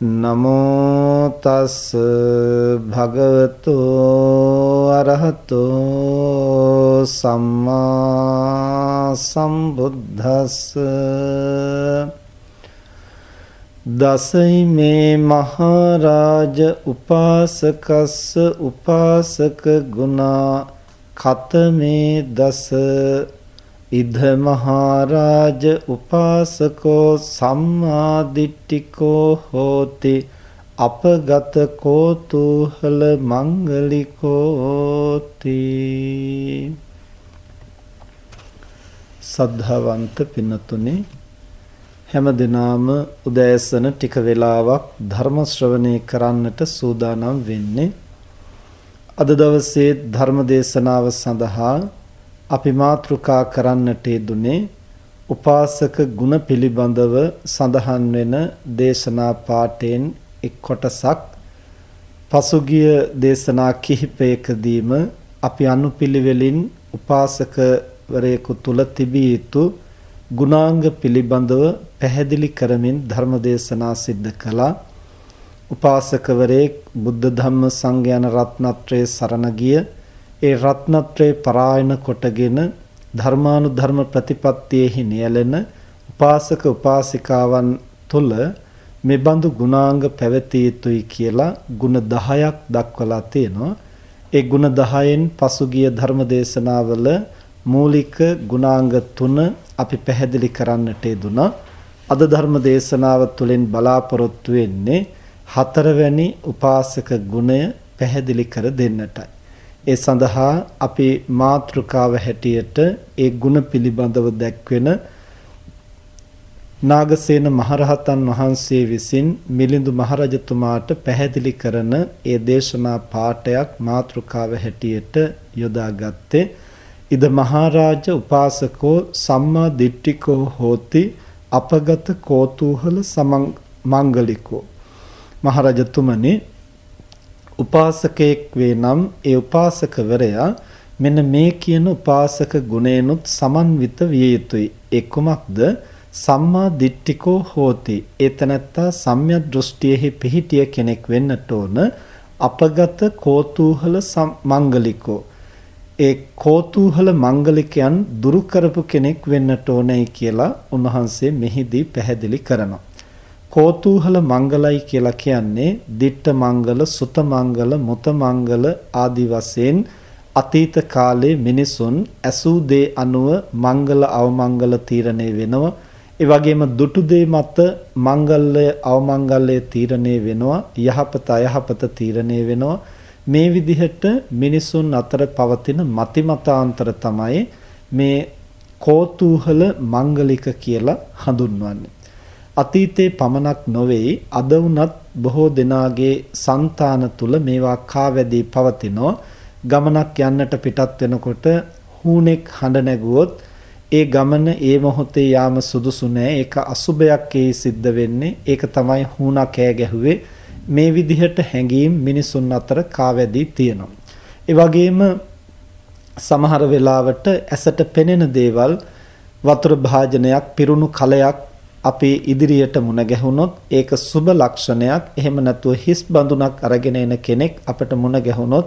නමෝ තස් භගවතු අරහතෝ සම්මා සම්බුද්දස්ස දසයිමේ මහරජ උපාසකස්ස උපාසක ගුණා කතමේ දස ඉද මහරජ උපාසකෝ සම්මාදිට්ඨිකෝ හෝති. අපගත කෝතුහල මංගලිකෝති සද්ධාවන්ත පින්නතුනේ හැම දිනාම උදෑසන ටික වෙලාවක් ධර්ම ශ්‍රවණය කරන්නට සූදානම් වෙන්නේ. අද දවසේ ධර්ම දේශනාව සඳහා අපි මාතෘකා කරන්නට යෙදුනේ උපාසක ගුණ පිළිබඳව සඳහන් වෙන දේශනා පාඨයෙන් එක් කොටසක්. පසුගිය දේශනා කිහිපයකදීම අපි අනුපිළිවෙලින් උපාසකවරයෙකු තුල තිබිය යුතු ගුණාංග පිළිබඳව පැහැදිලි කරමින් ධර්ම දේශනා සිද්ධ කළා. උපාසකවරයෙක් බුද්ධ ධම්ම සංඝ යන රත්නත්‍රයේ සරණ ගිය ඒ රත්නත්‍රේ පරායන කොටගෙන ධර්මානුධර්ම ප්‍රතිපත්තියෙහි නියැලෙන උපාසක උපාසිකාවන් තුල මෙබඳු ගුණාංග පැවතිය යුතුයි කියලා ගුණ 10ක් දක්වලා තියෙනවා. ඒ ගුණ 10න් පසුගිය ධර්ම දේශනාවල මූලික ගුණාංග 3 අපි පැහැදිලි කරන්නට යෙදුනා. අද ධර්ම දේශනාව තුළින් බලාපොරොත්තු වෙන්නේ හතරවැනි උපාසක ගුණය පැහැදිලි කර දෙන්නටයි. ඒ සඳහා අපි මාතෘකාව හැටියට ඒ ಗುಣ පිළිබඳව දැක්වෙන නාගසේන මහරහතන් වහන්සේ විසින් මිලිඳු මහරජතුමාට පැහැදිලි කරන ඒ දේශනා පාඩයක් මාතෘකාව හැටියට යොදාගත්තේ ඉද මහරජ උපාසකෝ සම්මා දිට්ඨිකෝ හෝති අපගත කෝතුහල සමංගලිකෝ මහරජතුමනි උපාසකයෙක් වේ නම් ඒ උපාසකවරයා මෙන්න මේ කියන උපාසක ගුණේනුත් සමන්විත විය යුතුයි. ඒ කුමක්ද? සම්මා දිට්ඨිකෝ හෝති. ඒතනත්තා සම්‍යක් දෘෂ්ටියෙහි පිහිටිය කෙනෙක් වෙන්නට ඕන. අපගත කෝතුහල මංගලිකෝ. ඒ කෝතුහල මංගලිකයන් දුරු කරපු කෙනෙක් වෙන්නට ඕනේ කියලා උන්වහන්සේ මෙහිදී පැහැදිලි කරනවා. කෝතුහල මංගලයි කියලා කියන්නේ ditta මංගල, සුත මංගල, මුත මංගල ආදි වශයෙන් අතීත කාලේ මිනිසුන් ඇසූ දේ අනුව මංගල අවමංගල තීරණය වෙනවා. ඒ වගේම දුටු දේ මත මංගල්‍ය අවමංගල්‍ය තීරණය වෙනවා. යහපත අයහපත තීරණය වෙනවා. මේ විදිහට මිනිසුන් අතර පවතින මතිමතාන්තර තමයි මේ කෝතුහල මංගලික කියලා හඳුන්වන්නේ. අතීතේ පමණක් නොවේ අද වුණත් බොහෝ දෙනාගේ సంతාන තුල මේවා කාවැදී පවතිනෝ. ගමනක් යන්නට පිටත් වෙනකොට හුණෙක් හඬ නැගුවොත් ඒ ගමන ඒ මොහොතේ යාම සුදුසු නෑ. ඒක අසුබයක් ඒ සිද්ධ වෙන්නේ. ඒක තමයි හුණා කෑ ගැහුවේ. මේ විදිහට හැඟීම් මිනිසුන් අතර කාවැදී තියෙනවා. ඒ වගේම සමහර වෙලාවට ඇසට පෙනෙන දේවල් වතුර භාජනයක් පිරුණු කලයක් අපේ ඉදිරියට මුණ ගැහුනොත් ඒක සුබ ලක්ෂණයක්. එහෙම නැතුව හිස් බඳුනක් අරගෙන එන කෙනෙක් අපට මුණ ගැහුනොත්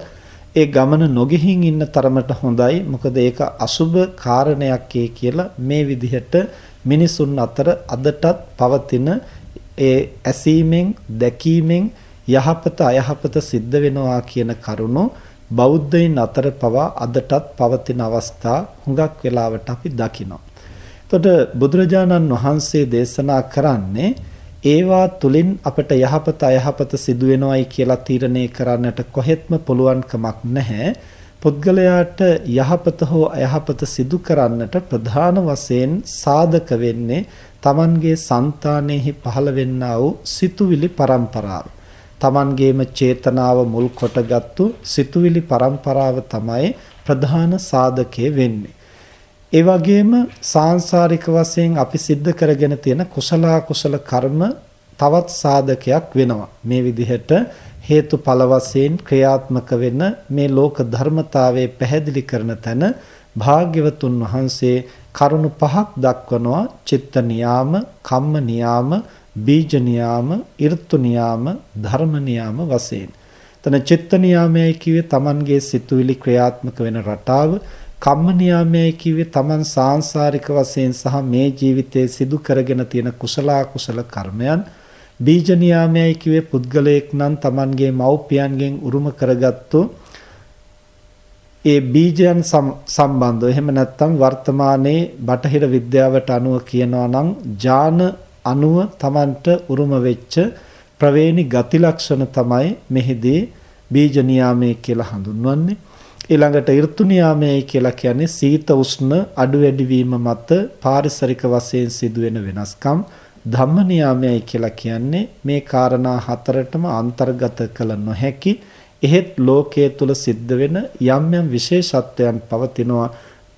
ඒ ගමන නොගෙහින් ඉන්න තරමට හොඳයි. මොකද ඒක අසුබ කාරණයක් කියලා මේ විදිහට මිනිසුන් අතර අදටත් පවතින ඒ ඇසීමෙන් දැකීමෙන් යහපත අයහපත සිද්ධ වෙනවා කියන කරුණු බෞද්ධයින් අතර පවා අදටත් පවතින අවස්ථා හුඟක් වෙලාවට අපි දකිනවා. එතකොට බුදුරජාණන් වහන්සේ දේශනා කරන්නේ ඒවා තුලින් අපට යහපත අයහපත සිදු වෙනවයි කියලා තීරණය කරන්නට කොහෙත්ම පුළුවන් කමක් නැහැ. පුද්ගලයාට යහපත හෝ අයහපත සිදු කරන්නට ප්‍රධාන වශයෙන් සාධක වෙන්නේ Tamanගේ సంతානෙහි පහළ වෙන්නා වූ සිතුවිලි පරම්පරාව. Tamanගේම චේතනාව මුල් කොටගත්තු සිතුවිලි පරම්පරාව තමයි ප්‍රධාන සාධකයේ වෙන්නේ. ඒ වගේම සාංශාරික වශයෙන් අපි සිද්ධ කරගෙන තියෙන කුසල කුසල කර්ම තවත් සාධකයක් වෙනවා. මේ විදිහට හේතුඵල වශයෙන් ක්‍රියාත්මක වෙන මේ ලෝක ධර්මතාවයේ පැහැදිලි කරන තැන භාග්‍යවතුන් වහන්සේ කරුණු පහක් දක්වනවා චිත්ත නියාම, කම්ම නියාම, බීජ නියාම, ඍතු නියාම, ධර්ම නියාම වශයෙන්. තන චිත්ත නියාමයයි කිව්වේ Tamanගේ සිතුවිලි ක්‍රියාත්මක වෙන රටාව කම්ම නියාමයයි කිව්වේ Taman සාංශාරික වශයෙන් සහ මේ ජීවිතයේ සිදු කරගෙන තියෙන කුසල කුසල කර්මයන්. බීජ නියාමයයි කිව්වේ පුද්ගලයෙක් නම් Tamanගේ මව්පියන්ගෙන් උරුම කරගත්තු ඒ බීජයන් සම්බන්ධව. එහෙම නැත්නම් වර්තමානයේ බටහිර විද්‍යාවට අනුව කියනවා නම් ඥාන අනුව Tamanට උරුම වෙච්ච ප්‍රවේණි ගති ලක්ෂණ තමයි මෙහිදී බීජ නියාමයේ කියලා හඳුන්වන්නේ. ඊළඟට ඍතු නියාමයයි කියලා කියන්නේ සීත උෂ්ණ අඩු වැඩි වීම මත පාරිසරික වශයෙන් සිදුවෙන වෙනස්කම් ධම්ම නියාමයයි කියලා කියන්නේ මේ காரணා හතරටම අන්තර්ගත කළ නොහැකි එහෙත් ලෝකයේ තුල සිද්ධ වෙන යම් යම් විශේෂත්වයන් පවතිනවා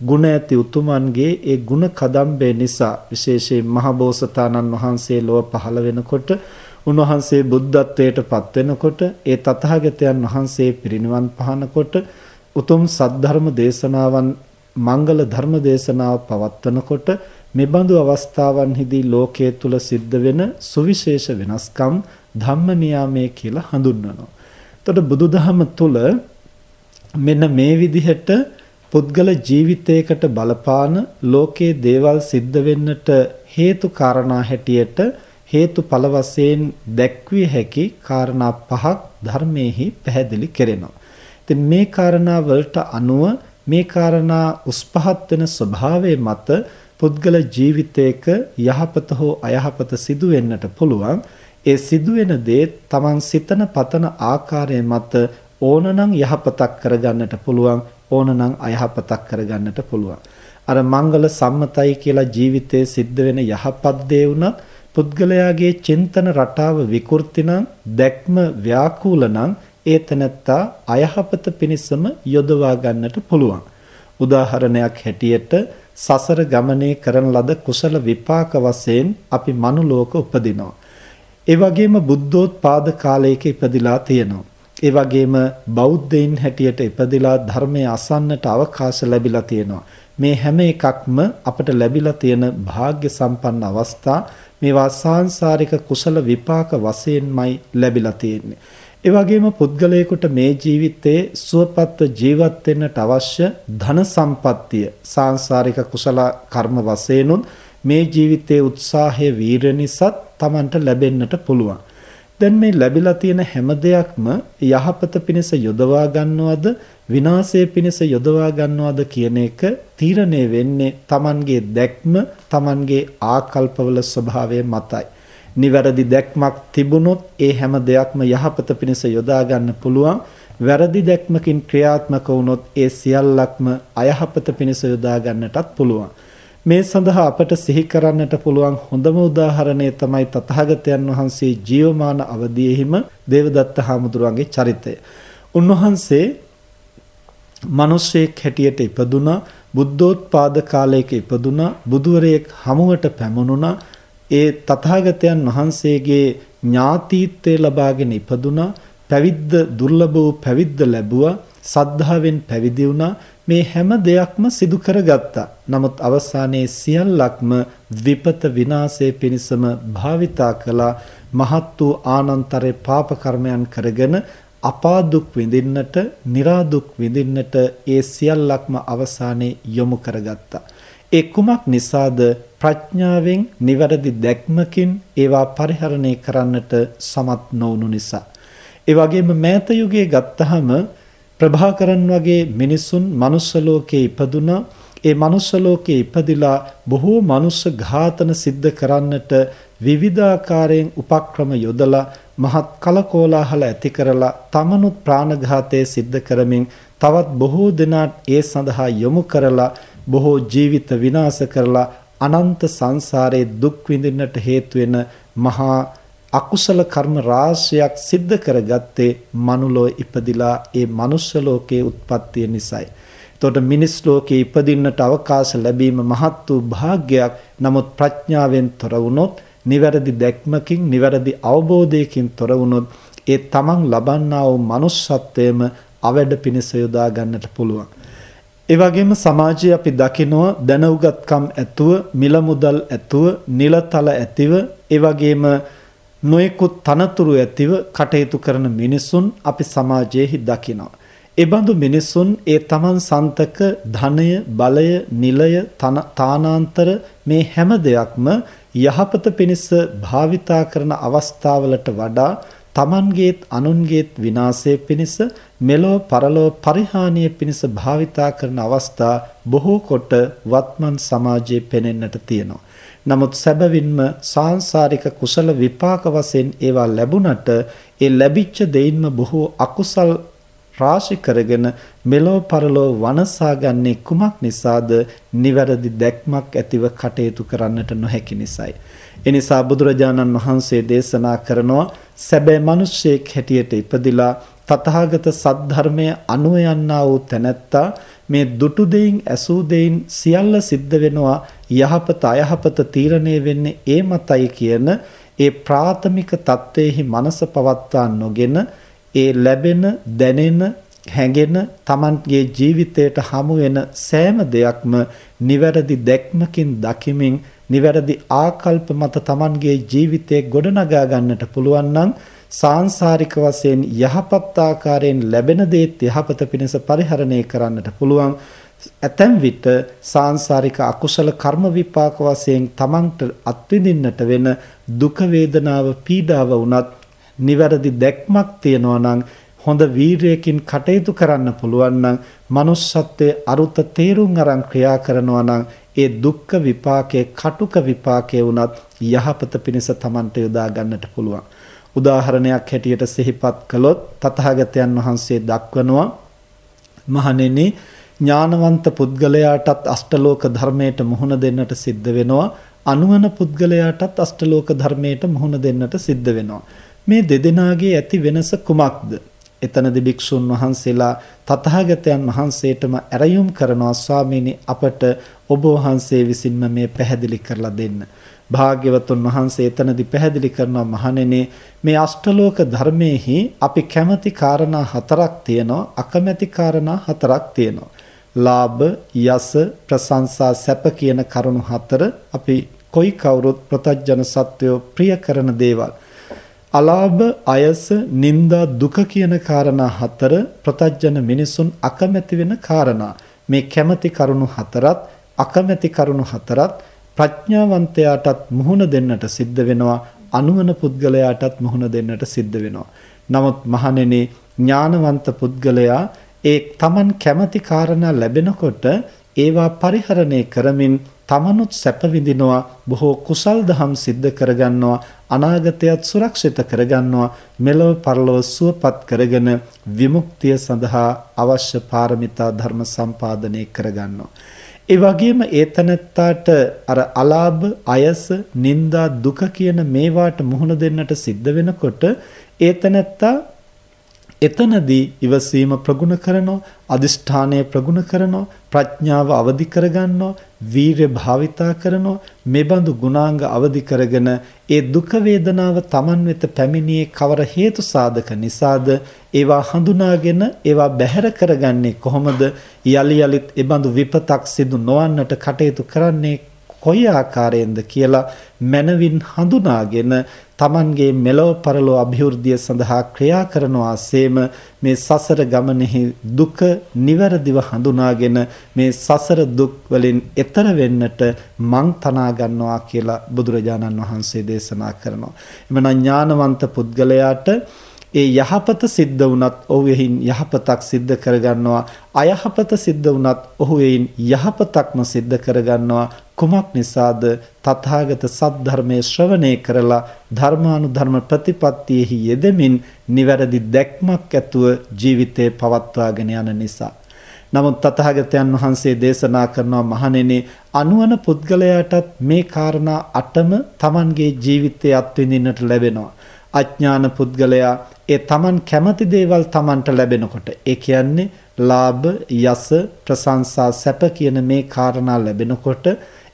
ගුණ ඇති උතුමන්ගේ ඒ ගුණ කදම්බේ නිසා විශේෂයෙන් මහබෝසතාණන් වහන්සේ ලොව පහළ වෙනකොට උන්වහන්සේ බුද්ධත්වයට පත් වෙනකොට ඒ තථාගතයන් වහන්සේ පිරිනිවන් පහනකොට උතුම් සද්ධර්ම දේශනාවන් මංගල ධර්ම දේශනාව පවත්වනකොට මෙබඳු අවස්ථාවන්හිදී ලෝකයේ තුල සිද්ධ වෙන සුවිශේෂ වෙනස්කම් ධම්ම නියාමයේ කියලා හඳුන්වනවා. එතකොට බුදුදහම තුල මෙන්න මේ විදිහට පුද්ගල ජීවිතයකට බලපාන ලෝකයේ දේවල් සිද්ධ වෙන්නට හේතු කාරණා හැටියට හේතුඵල වශයෙන් දැක්විය හැකි කාරණා පහක් ධර්මයේහි පැහැදිලි කෙරෙනවා. ඉතින් මේ කාරණා වලට අනුව මේ කාරණා උස්පහත් වෙන ස්වභාවය මත පුද්ගල ජීවිතයක යහපත හෝ අයහපත සිදු වෙන්නට පුළුවන්. ඒ සිදුවෙන දේ තමන් සිතන පතන ආකාරය මත ඕනනම් යහපතක් කරගන්නට පුළුවන් ඕනනම් අයහපතක් කරගන්නට පුළුවන්. අර මංගල සම්මතයි කියලා ජීවිතයේ සිද්ධ වෙන යහපත් දේ වුණත් පුද්ගලයාගේ චින්තන රටාව විකෘති නම් දැක්ම ව්‍යාකූල නම් ඒ තනත්තා අයහපත පිණිසම යොදවා ගන්නට පුළුවන්. උදාහරණයක් හැටියට සසර ගමනේ කරන ලද කුසල විපාක වශයෙන් අපි මනුලෝක උපදිනවා. ඒ වගේම බුද්ධෝත්පාද කාලයක ඉපදිලා තියෙනවා. ඒ වගේම බෞද්ධයින් හැටියට ඉපදිලා ධර්මය අසන්නට අවකාශ ලැබිලා තියෙනවා. මේ හැම එකක්ම අපට ලැබිලා තියෙන වාග්ය සම්පන්න අවස්ථා මේවා සාංශාරික කුසල විපාක වශයෙන්මයි ලැබිලා තියෙන්නේ. ඒ වගේම පුද්ගලයෙකුට මේ ජීවිතයේ සුවපත්ව ජීවත් වෙන්නට අවශ්‍ය ධන සම්පත්තිය සාංශාරික කුසල කර්ම වශයෙන්ුත් මේ ජීවිතයේ උත්සාහය වීර නිසාත් Tamanට ලැබෙන්නට පුළුවන්. දැන් මේ ලැබිලා තියෙන හැම දෙයක්ම යහපත පිණිස යොදවා ගන්නවද විනාශය පිණිස යොදවා ගන්නවද කියන එක තීරණය වෙන්නේ Tamanගේ දැක්ම Tamanගේ ආකල්පවල ස්වභාවය මතයි. නිවැරදි දැක්මක් තිබුණොත් ඒ හැම දෙයක්ම යහපත පිණිස යොදා ගන්න පුළුවන්. වැරදි දැක්මකින් ක්‍රියාත්මක වුණොත් ඒ සියල්ලක්ම අයහපත පිණිස යොදා ගන්නටත් පුළුවන්. මේ සඳහා අපට සිහි කරන්නට පුළුවන් හොඳම උදාහරණය තමයි තථාගතයන් වහන්සේ ජීවමාන අවදීෙහිම දේවදත්ත හාමුදුරුවන්ගේ චරිතය. උන්වහන්සේ මිනිසෙක් හැටියට ඉපදුනා බුද්ධෝත්පාද කාලයක ඉපදුනා බුදුවරයෙක් හමුවට පැමුණුණා ඒ තථාගතයන් වහන්සේගේ ඥාතීත්වය ලබාගෙන ඉපදුනා පැවිද්ද දුර්ලභ වූ පැවිද්ද ලැබුවා සද්ධාවෙන් පැවිදි වුණා. මේ හැම දෙයක්ම සිදු කරගත්තා. නමුත් අවසානයේ සියල්ලක්ම විපත විනාශයේ පිණසම භාවිතා කළා. මහත් වූ ආනන්තරේ පාප කර්මයන් කරගෙන අපා දුක් විඳින්නට, निरा දුක් විඳින්නට ඒ සියල්ලක්ම අවසානයේ යොමු කරගත්තා. ඒ කුමක් නිසාද ප්‍රඥාවෙන් නිවැරදි දැක්මකින් ඒවා පරිහරණය කරන්නට සමත් නොවුණු නිසා. ඒ වගේම මෑත යුගයේ ගත්තහම ප්‍රභාකරන් වගේ මිනිසුන් මනුස්ස ලෝකයේ ඉපදුනා ඒ මනුස්ස ලෝකයේ ඉපදිලා බොහෝ මනුස්ස ඝාතන සිද්ධ කරන්නට විවිධාකාරයෙන් උපක්‍රම යොදලා මහත් කලකෝලාහල ඇති කරලා තමනුත් ප්‍රාණඝාතය සිද්ධ කරමින් තවත් බොහෝ දෙනාට ඒ සඳහා යොමු කරලා බොහෝ ජීවිත විනාශ කරලා අනන්ත සංසාරයේ දුක් විඳින්නට හේතු වෙන මහා අකුසල කර්ම රාශියක් සිද්ධ කරගත්තේ මනුලෝ ඉපදිලා ඒ මනුෂ්‍ය ලෝකයේ උත්පත්තිය නිසායි. එතකොට මිනිස් ලෝකේ ඉපදින්නට අවකාශ ලැබීම මහත් වූ භාග්යක්. නමුත් ප්‍රඥාවෙන් තොර වුණොත්, නිවැරදි දැක්මකින්, නිවැරදි අවබෝධයකින් තොර වුණොත් ඒ තමන් ලබන්නා වූ manussත්වයේම අවැඩ පිණිස යොදා ගන්නට පුළුවන්. ඒ වගේම සමාජයේ අපි දකිනවා දැනුගත්කම් ඇතුව මිල මුදල් ඇතුව නිලතල ඇතිව ඒ වගේම නොයෙකුත් තනතුරු ඇතිව කටයුතු කරන මිනිසුන් අපි සමාජයේ දකිනවා. ඒ බඳු මිනිසුන් ඒ තමන් සන්තක ධනය බලය නිලය තානාන්තර මේ හැම දෙයක්ම යහපත පිණිස භාවිතා කරන අවස්ථාවලට වඩා තමන්ගේත් අනුන්ගේත් විනාශය පිණිස මෙලෝ පරලෝ පරිහානිය පිණිස භාවිතා කරන අවස්ථා බොහෝ කොට වත්මන් සමාජයේ පෙනෙන්නට තියෙනවා. නමුත් සැබවින්ම සාංශාරික කුසල විපාක වශයෙන් ඒවා ලැබුණට ඒ ලැබිච්ච දෙයින්ම බොහෝ අකුසල් රාශි කරගෙන මෙලෝ පරලෝ වනසාගන්නේ කුමක් නිසාද? නිවැරදි දැක්මක් ඇතිව කටයුතු කරන්නට නොහැකි නිසායි. එනිසා බුදුරජාණන් වහන්සේ දේශනා කරනවා සැබෑ මිනිසෙක් හැටියට ඉපදිලා තථාගත සද්ධර්මයේ අනුව යන්නා වූ තැනැත්තා මේ දුටු දෙයින් ඇසූ දෙයින් සියල්ල සිද්ධ වෙනවා යහපත අයහපත තීරණය වෙන්නේ ඒ මතයි කියන ඒ ප්‍රාථමික தത്വෙහි මනස පවත්වා නොගෙන ඒ ලැබෙන දැනෙන හැඟෙන Tamanගේ ජීවිතයට හමු වෙන සෑම දෙයක්ම නිවැරදි දැක්මකින් දකිමින් නිවැරදි ආකල්ප මත Tamanගේ ජීවිතය ගොඩනගා ගන්නට පුළුවන් නම් සාංශාරික වශයෙන් යහපත් ආකාරයෙන් ලැබෙන දේත් යහපත පිණිස පරිහරණය කරන්නට පුළුවන්. ඇතැම් විට සාංශාරික අකුසල කර්ම විපාක වශයෙන් Tamanට අත්විඳින්නට වෙන දුක වේදනාව පීඩාව වුණත් නිවැරදි දැක්මක් තියනවා නම් හොඳ වීරයකින් කටයුතු කරන්න පුළුවන් නම් manussත්වයේ අරුත තේරුම් අරන් ක්‍රියා කරනවා නම් ඒ දුක්ඛ විපාකයේ කටුක විපාකයේ වුණත් යහපත පිණිස Tamanට යොදා ගන්නට පුළුවන්. උදාහරණයක් හැටියට සිහිපත් කළොත් තථාගතයන් වහන්සේ දක්වනවා මහණෙනි ඥානවන්ත පුද්ගලයාටත් අෂ්ටලෝක ධර්මයට මුහුණ දෙන්නට සිද්ධ වෙනවා අනුවන පුද්ගලයාටත් අෂ්ටලෝක ධර්මයට මුහුණ දෙන්නට සිද්ධ වෙනවා මේ දෙදෙනාගේ ඇති වෙනස කුමක්ද? එතනදී භික්ෂුන් වහන්සේලා තථාගතයන් වහන්සේටම ඇරයුම් කරනවා ස්වාමීනි අපට ඔබ වහන්සේ විසින්ම මේ පැහැදිලි කරලා දෙන්න. භාග්‍යවතුන් වහන්සේ එතනදී පැහැදිලි කරනවා මහණෙනි මේ අෂ්ටලෝක ධර්මයේහි අපි කැමති කාරණා හතරක් තියෙනවා අකමැති කාරණා හතරක් තියෙනවා. ලාභ, යස, ප්‍රශංසා, සැප කියන කරුණු හතර අපි කොයි කවුරුත් ප්‍රතජන සත්වයෝ ප්‍රිය කරන දේවල්. අලාභ අයස නිന്ദා දුක කියන කාරණා හතර ප්‍රතජන මිනිසුන් අකමැති වෙන කාරණා. මේ කැමැති කරුණු හතරත් අකමැති කරුණු හතරත් ප්‍රඥාවන්තයාටත් මුහුණ දෙන්නට සිද්ධ වෙනවා. අනුවන පුද්ගලයාටත් මුහුණ දෙන්නට සිද්ධ වෙනවා. නමුත් මහණෙනි ඥානවන්ත පුද්ගලයා ඒ Taman කැමැති කාරණා ලැබෙනකොට ඒවා පරිහරණය කරමින් තමනුත් සැප විඳිනවා බොහෝ කුසල් දහම් සිද්ධ කරගන්නවා අනාගතයත් සුරක්ෂිත කරගන්නවා මෙලොව පරලොව සුවපත් කරගෙන විමුක්තිය සඳහා අවශ්‍ය පාරමිතා ධර්ම සම්පාදනය කරගන්නවා. ඒ වගේම ඒතනත්තාට අර අලාභ අයස නිന്ദා දුක කියන මේවාට මුහුණ දෙන්නට සිද්ධ වෙනකොට ඒතනත්තා එතනදී ඉවසීම ප්‍රගුණ කරනවා අදිෂ්ඨානය ප්‍රගුණ කරනවා ප්‍රඥාව අවදි කරගන්නවා වීරය භාවිතා කරනවා මෙබඳු ගුණාංග අවදි කරගෙන ඒ දුක වේදනාව Taman වෙත පැමිණියේ කවර හේතු සාධක නිසාද? ඒවා හඳුනාගෙන ඒවා බැහැර කරගන්නේ කොහොමද? යලි යලිත් එබඳු විපතක් සිදු නොවන්නට කටයුතු කරන්නේ කොයි ආකාරයෙන්ද කියලා මනවින් හඳුනාගෙන Tamanගේ මෙලොව පරලොව અભිවෘද්ධිය සඳහා ක්‍රියා කරනවාseම මේ සසර ගමනේහි දුක නිවැරදිව හඳුනාගෙන මේ සසර දුක් වලින් එතර වෙන්නට මං තනා ගන්නවා කියලා බුදුරජාණන් වහන්සේ දේශනා කරනවා. එමනම් ඥානවන්ත පුද්ගලයාට ඒ යහපත සිද්ධ වුණත් ඔහු එයින් යහපතක් සිද්ධ කරගන්නවා අයහපත සිද්ධ වුණත් ඔහු එයින් යහපතක්ම සිද්ධ කරගන්නවා කුමක් නිසාද තථාගත සද්ධර්මයේ ශ්‍රවණය කරලා ධර්මානුධර්ම ප්‍රතිපත්තියෙහි යෙදෙමින් නිවැරදි දැක්මක් ඇතුව ජීවිතේ පවත්වාගෙන යන නිසා. නමුත් තථාගතයන් වහන්සේ දේශනා කරනවා මහණෙනි අනුවන පුද්ගලයාටත් මේ කාරණා අටම Tamanගේ ජීවිතයේ අත්විඳින්නට ලැබෙනවා. අඥාන පුද්ගලයා ඒ Taman කැමති දේවල් Tamanට ලැබෙනකොට ඒ කියන්නේ ලාභ යස ප්‍රශංසා සැප කියන මේ කාරණා ලැබෙනකොට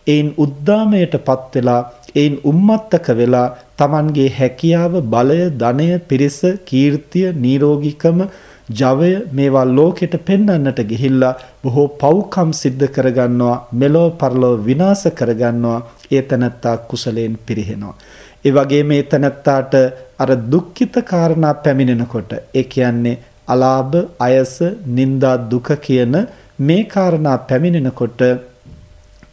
ඒන් උද්දාමයටපත් වෙලා ඒන් උම්මත්තක වෙලා Tamanගේ හැකියාව බලය ධනය පිරිස කීර්තිය නිරෝගීකම ජවය මේවා ලෝකෙට පෙන්වන්නට ගිහිල්ලා බොහෝ පව්කම් සිද්ධ කරගන්නවා මෙලෝ පරලෝ විනාශ කරගන්නවා ඒ තනත්තා කුසලයෙන් පිරිහෙනවා. ඒ වගේම මේ තනත්තාට අර දුක්ඛිත කාරණා පැමිණෙනකොට ඒ කියන්නේ අලාභ, අයස, නිന്ദා, දුක කියන මේ කාරණා පැමිණෙනකොට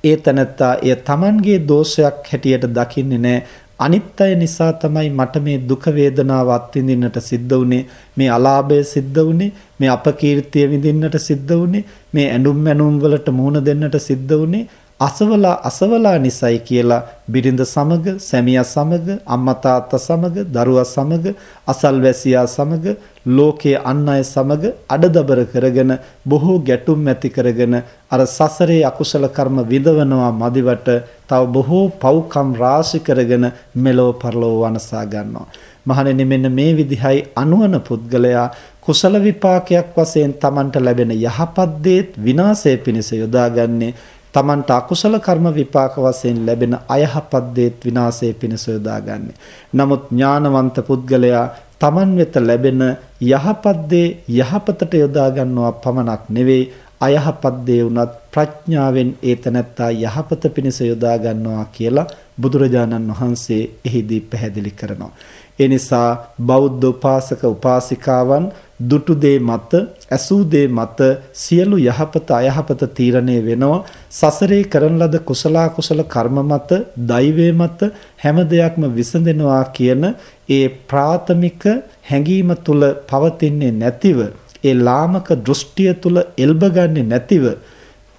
ඒ තනත්තා එය Tamanගේ දෝෂයක් හැටියට දකින්නේ නැහැ. අනිත් අය නිසා තමයි මට මේ දුක වේදනාව අත්විඳින්නට සිද්ධ වුනේ මේ අලාභය සිද්ධ වුනේ මේ අපකීර්තිය විඳින්නට සිද්ධ වුනේ මේ ඇඳුම් මැනුම් වලට මුහුණ දෙන්නට සිද්ධ වුනේ අසවලා අසවලා නිසයි කියලා බිරිඳ සමග සැමියා සමග අම්මා තාත්තා සමග දරුවා සමග අසල්වැසියා සමග ලෝකයේ අන් අය සමග අඩදබර කරගෙන බොහෝ ගැටුම් ඇති කරගෙන අර සසරේ අකුසල කර්ම විඳවනවා මදිවට තව බොහෝ පව්කම් රාශි කරගෙන මෙලෝ පරලෝ වනසා ගන්නවා. මහණෙනි මෙන්න මේ විදිහයි අනුවන පුද්ගලයා කුසල විපාකයක් වශයෙන් Tamanට ලැබෙන යහපත් දේත් විනාශය පිණිස යොදාගන්නේ. තමන්ට අකුසල කර්ම විපාක වශයෙන් ලැබෙන අයහපත් දේත් විනාශයේ පිණිස යොදාගන්නේ. නමුත් ඥානවන්ත පුද්ගලයා තමන් වෙත ලැබෙන යහපත් දේ යහපතට යොදා ගන්නවා පමණක් නෙවෙයි අයහපත් දේ උනත් ප්‍රඥාවෙන් ඒතනත්තා යහපත පිණිස යොදා ගන්නවා කියලා බුදුරජාණන් වහන්සේ එහිදී පැහැදිලි කරනවා. ඒ නිසා බෞද්ධ උපාසක උපාසිකාවන් දුටු දේ මත ඇසූ දේ මත සියලු යහපත අයහපත තීරණය වෙනවා. සසරේ කරන ලද කුසල කුසල කර්ම මත දෛවයේ මත හැම දෙයක්ම විසඳෙනවා කියන ඒ ප්‍රාථමික හැඟීම තුල පවතින්නේ නැතිව ඒ ලාමක දෘෂ්ටිය තුල එල්බගන්නේ නැතිව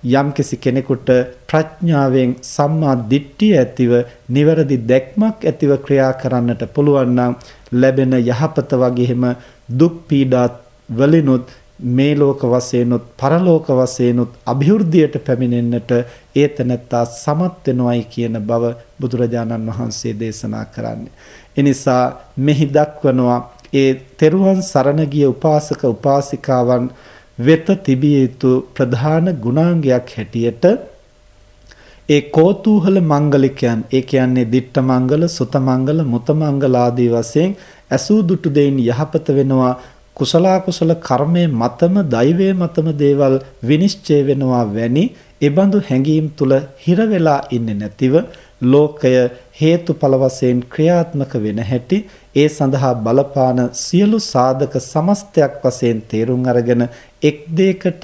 යම්කිසි කෙනෙකුට ප්‍රඥාවෙන් සම්මා දිට්ඨිය ඇතිව නිවැරදි දැක්මක් ඇතිව ක්‍රියා කරන්නට පුළුවන් නම් ලැබෙන යහපත වගේම දුක් පීඩා වලිනුත් මේ ලෝක වශයෙන්ුත් පරලෝක වශයෙන්ුත් અભිවෘද්ධියට පැමිණෙන්නට ඒතනත්තා සමත් වෙනවයි කියන බව බුදුරජාණන් වහන්සේ දේශනා කරන්නේ. එනිසා මෙහි දක්වනවා ඒ තෙරුවන් සරණ ගිය උපාසක උපාසිකාවන් වෙත තිබිය යුතු ප්‍රධාන ගුණාංගයක් හැටියට ඒ කෝතුහල මංගලිකයන් ඒ කියන්නේ ditta මංගල සුත මංගල මුත මංගල ආදී වශයෙන් ඇසූ දුටු දෙයින් යහපත වෙනවා. කුසල කුසල කර්මයේ මතම දෛවයේ මතම දේවල් විනිශ්චය වෙනවා වැනි ඒබඳු හැඟීම් තුල හිර වෙලා ඉන්නේ නැතිව ලෝකය හේතුඵල වශයෙන් ක්‍රියාත්මක වෙන හැටි ඒ සඳහා බලපාන සියලු සාධක සමස්තයක් වශයෙන් තේරුම් අරගෙන එක් දෙයකට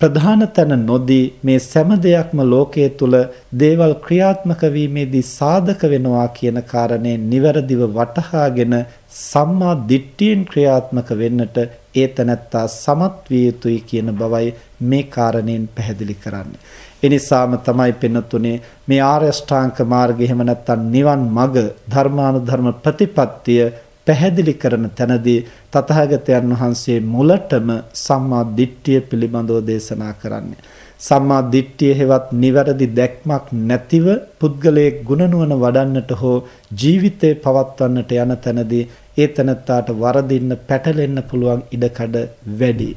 ප්‍රධාන තැන නොදී මේ සෑම දෙයක්ම ලෝකයේ තුල දේවල් ක්‍රියාත්මක වීමේදී සාධක වෙනවා කියන කාරණේ නිවැරදිව වටහාගෙන සම්මා දිට්ඨියෙන් ක්‍රියාත්මක වෙන්නට ඒ තැනැත්තා සමත් විය යුතුයි කියන බවයි මේ කාරණයෙන් පැහැදිලි කරන්නේ. එනිසාම තමයි පෙනුතුනේ මේ ආර්ය ශ්‍රාංක මාර්ගය එහෙම නැත්නම් නිවන් මඟ ධර්මානුධර්ම ප්‍රතිපත්තිය පැහැදිලි කරන තැනදී තථාගතයන් වහන්සේ මුලටම සම්මා දිට්ඨිය පිළිබඳව දේශනා කරන්නේ. සම්මා දිට්ඨිය හෙවත් නිවැරදි දැක්මක් නැතිව පුද්ගලයේ ගුණනුවණ වඩන්නට හෝ ජීවිතේ පවත්වන්නට යන තැනදී ඒ තනත්තාට වරදින්න පැටලෙන්න පුළුවන් ඉඩකඩ වැඩි.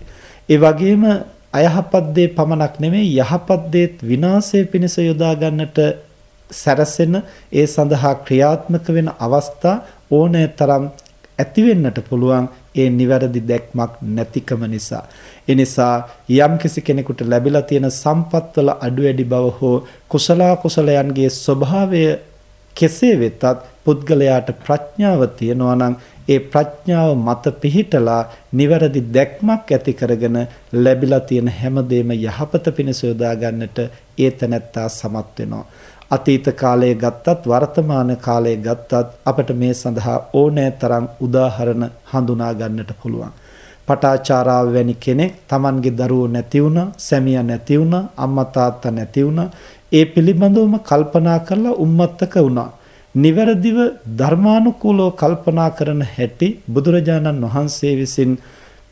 ඒ වගේම අයහපත් දේ පමණක් නෙමෙයි යහපත් දේත් විනාශය පිණිස යොදා ගන්නට සැරසෙන ඒ සඳහා ක්‍රියාත්මක වෙන අවස්ථා ඕනෑ තරම් ඇති වෙන්නට පුළුවන් ඒ නිවැරදි දැක්මක් නැතිකම නිසා. ඒ නිසා යම්කිසි කෙනෙකුට ලැබිලා තියෙන සම්පත්වල අඩු වැඩි බව හෝ කුසල කුසලයන්ගේ ස්වභාවය කෙසේ වෙතත් පුද්ගලයාට ප්‍රඥාව තියෙනවා නම් ඒ ප්‍රඥාව මත පිහිටලා නිවැරදි දැක්මක් ඇති කරගෙන ලැබිලා තියෙන හැමදේම යහපත පිණිස යොදා ගන්නට ඒතනත්තා සමත් වෙනවා. අතීත කාලයේ ගත්තත් වර්තමාන කාලයේ ගත්තත් අපට මේ සඳහා ඕනෑ තරම් උදාහරණ හඳුනා ගන්නට පුළුවන්. පටාචාරාව වැනි කෙනෙක් Tamanගේ දරුවෝ නැති වුණා, සැමියා නැති වුණා, අම්මා තාත්තා නැති වුණා. ඒ පිළිබඳවම කල්පනා කරලා උම්මත්තක වුණා. නිවැරදිව ධර්මානුකූලව කල්පනා කරන හැටි බුදුරජාණන් වහන්සේ විසින්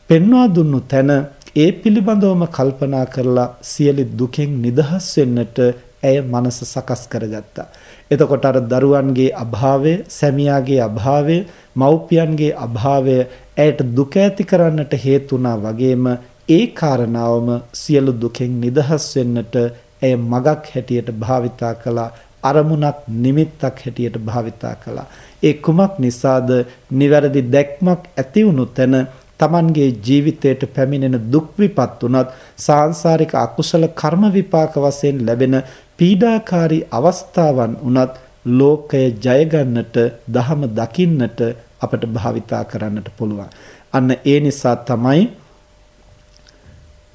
පෙන්වා දුන්නු තැන ඒ පිළිබඳවම කල්පනා කරලා සියලු දුකෙන් නිදහස් වෙන්නට ඇය මනස සකස් කරගත්තා. එතකොට අර දරුවන්ගේ අභාවය, සැමියාගේ අභාවය, මව්පියන්ගේ අභාවය ඇයට දුක ඇති කරන්නට හේතුණා වගේම ඒ කාරණාවම සියලු දුකෙන් නිදහස් වෙන්නට ඇය මගක් හැටියට භාවිතා කළා අරමුණක් නිමිත්තක් හැටියට භාවිතා කළා ඒ කුමක් නිසාද නිවැරදි දැක්මක් ඇති වුණු තැන Tamanගේ ජීවිතයට පැමිණෙන දුක් විපත් උනත් සාංශාරික අකුසල කර්ම විපාක වශයෙන් ලැබෙන පීඩාකාරී අවස්ථාවන් උනත් ලෝකය ජය ගන්නට දහම දකින්නට අපට භාවිතා කරන්නට පුළුවන්. අන්න ඒ නිසා තමයි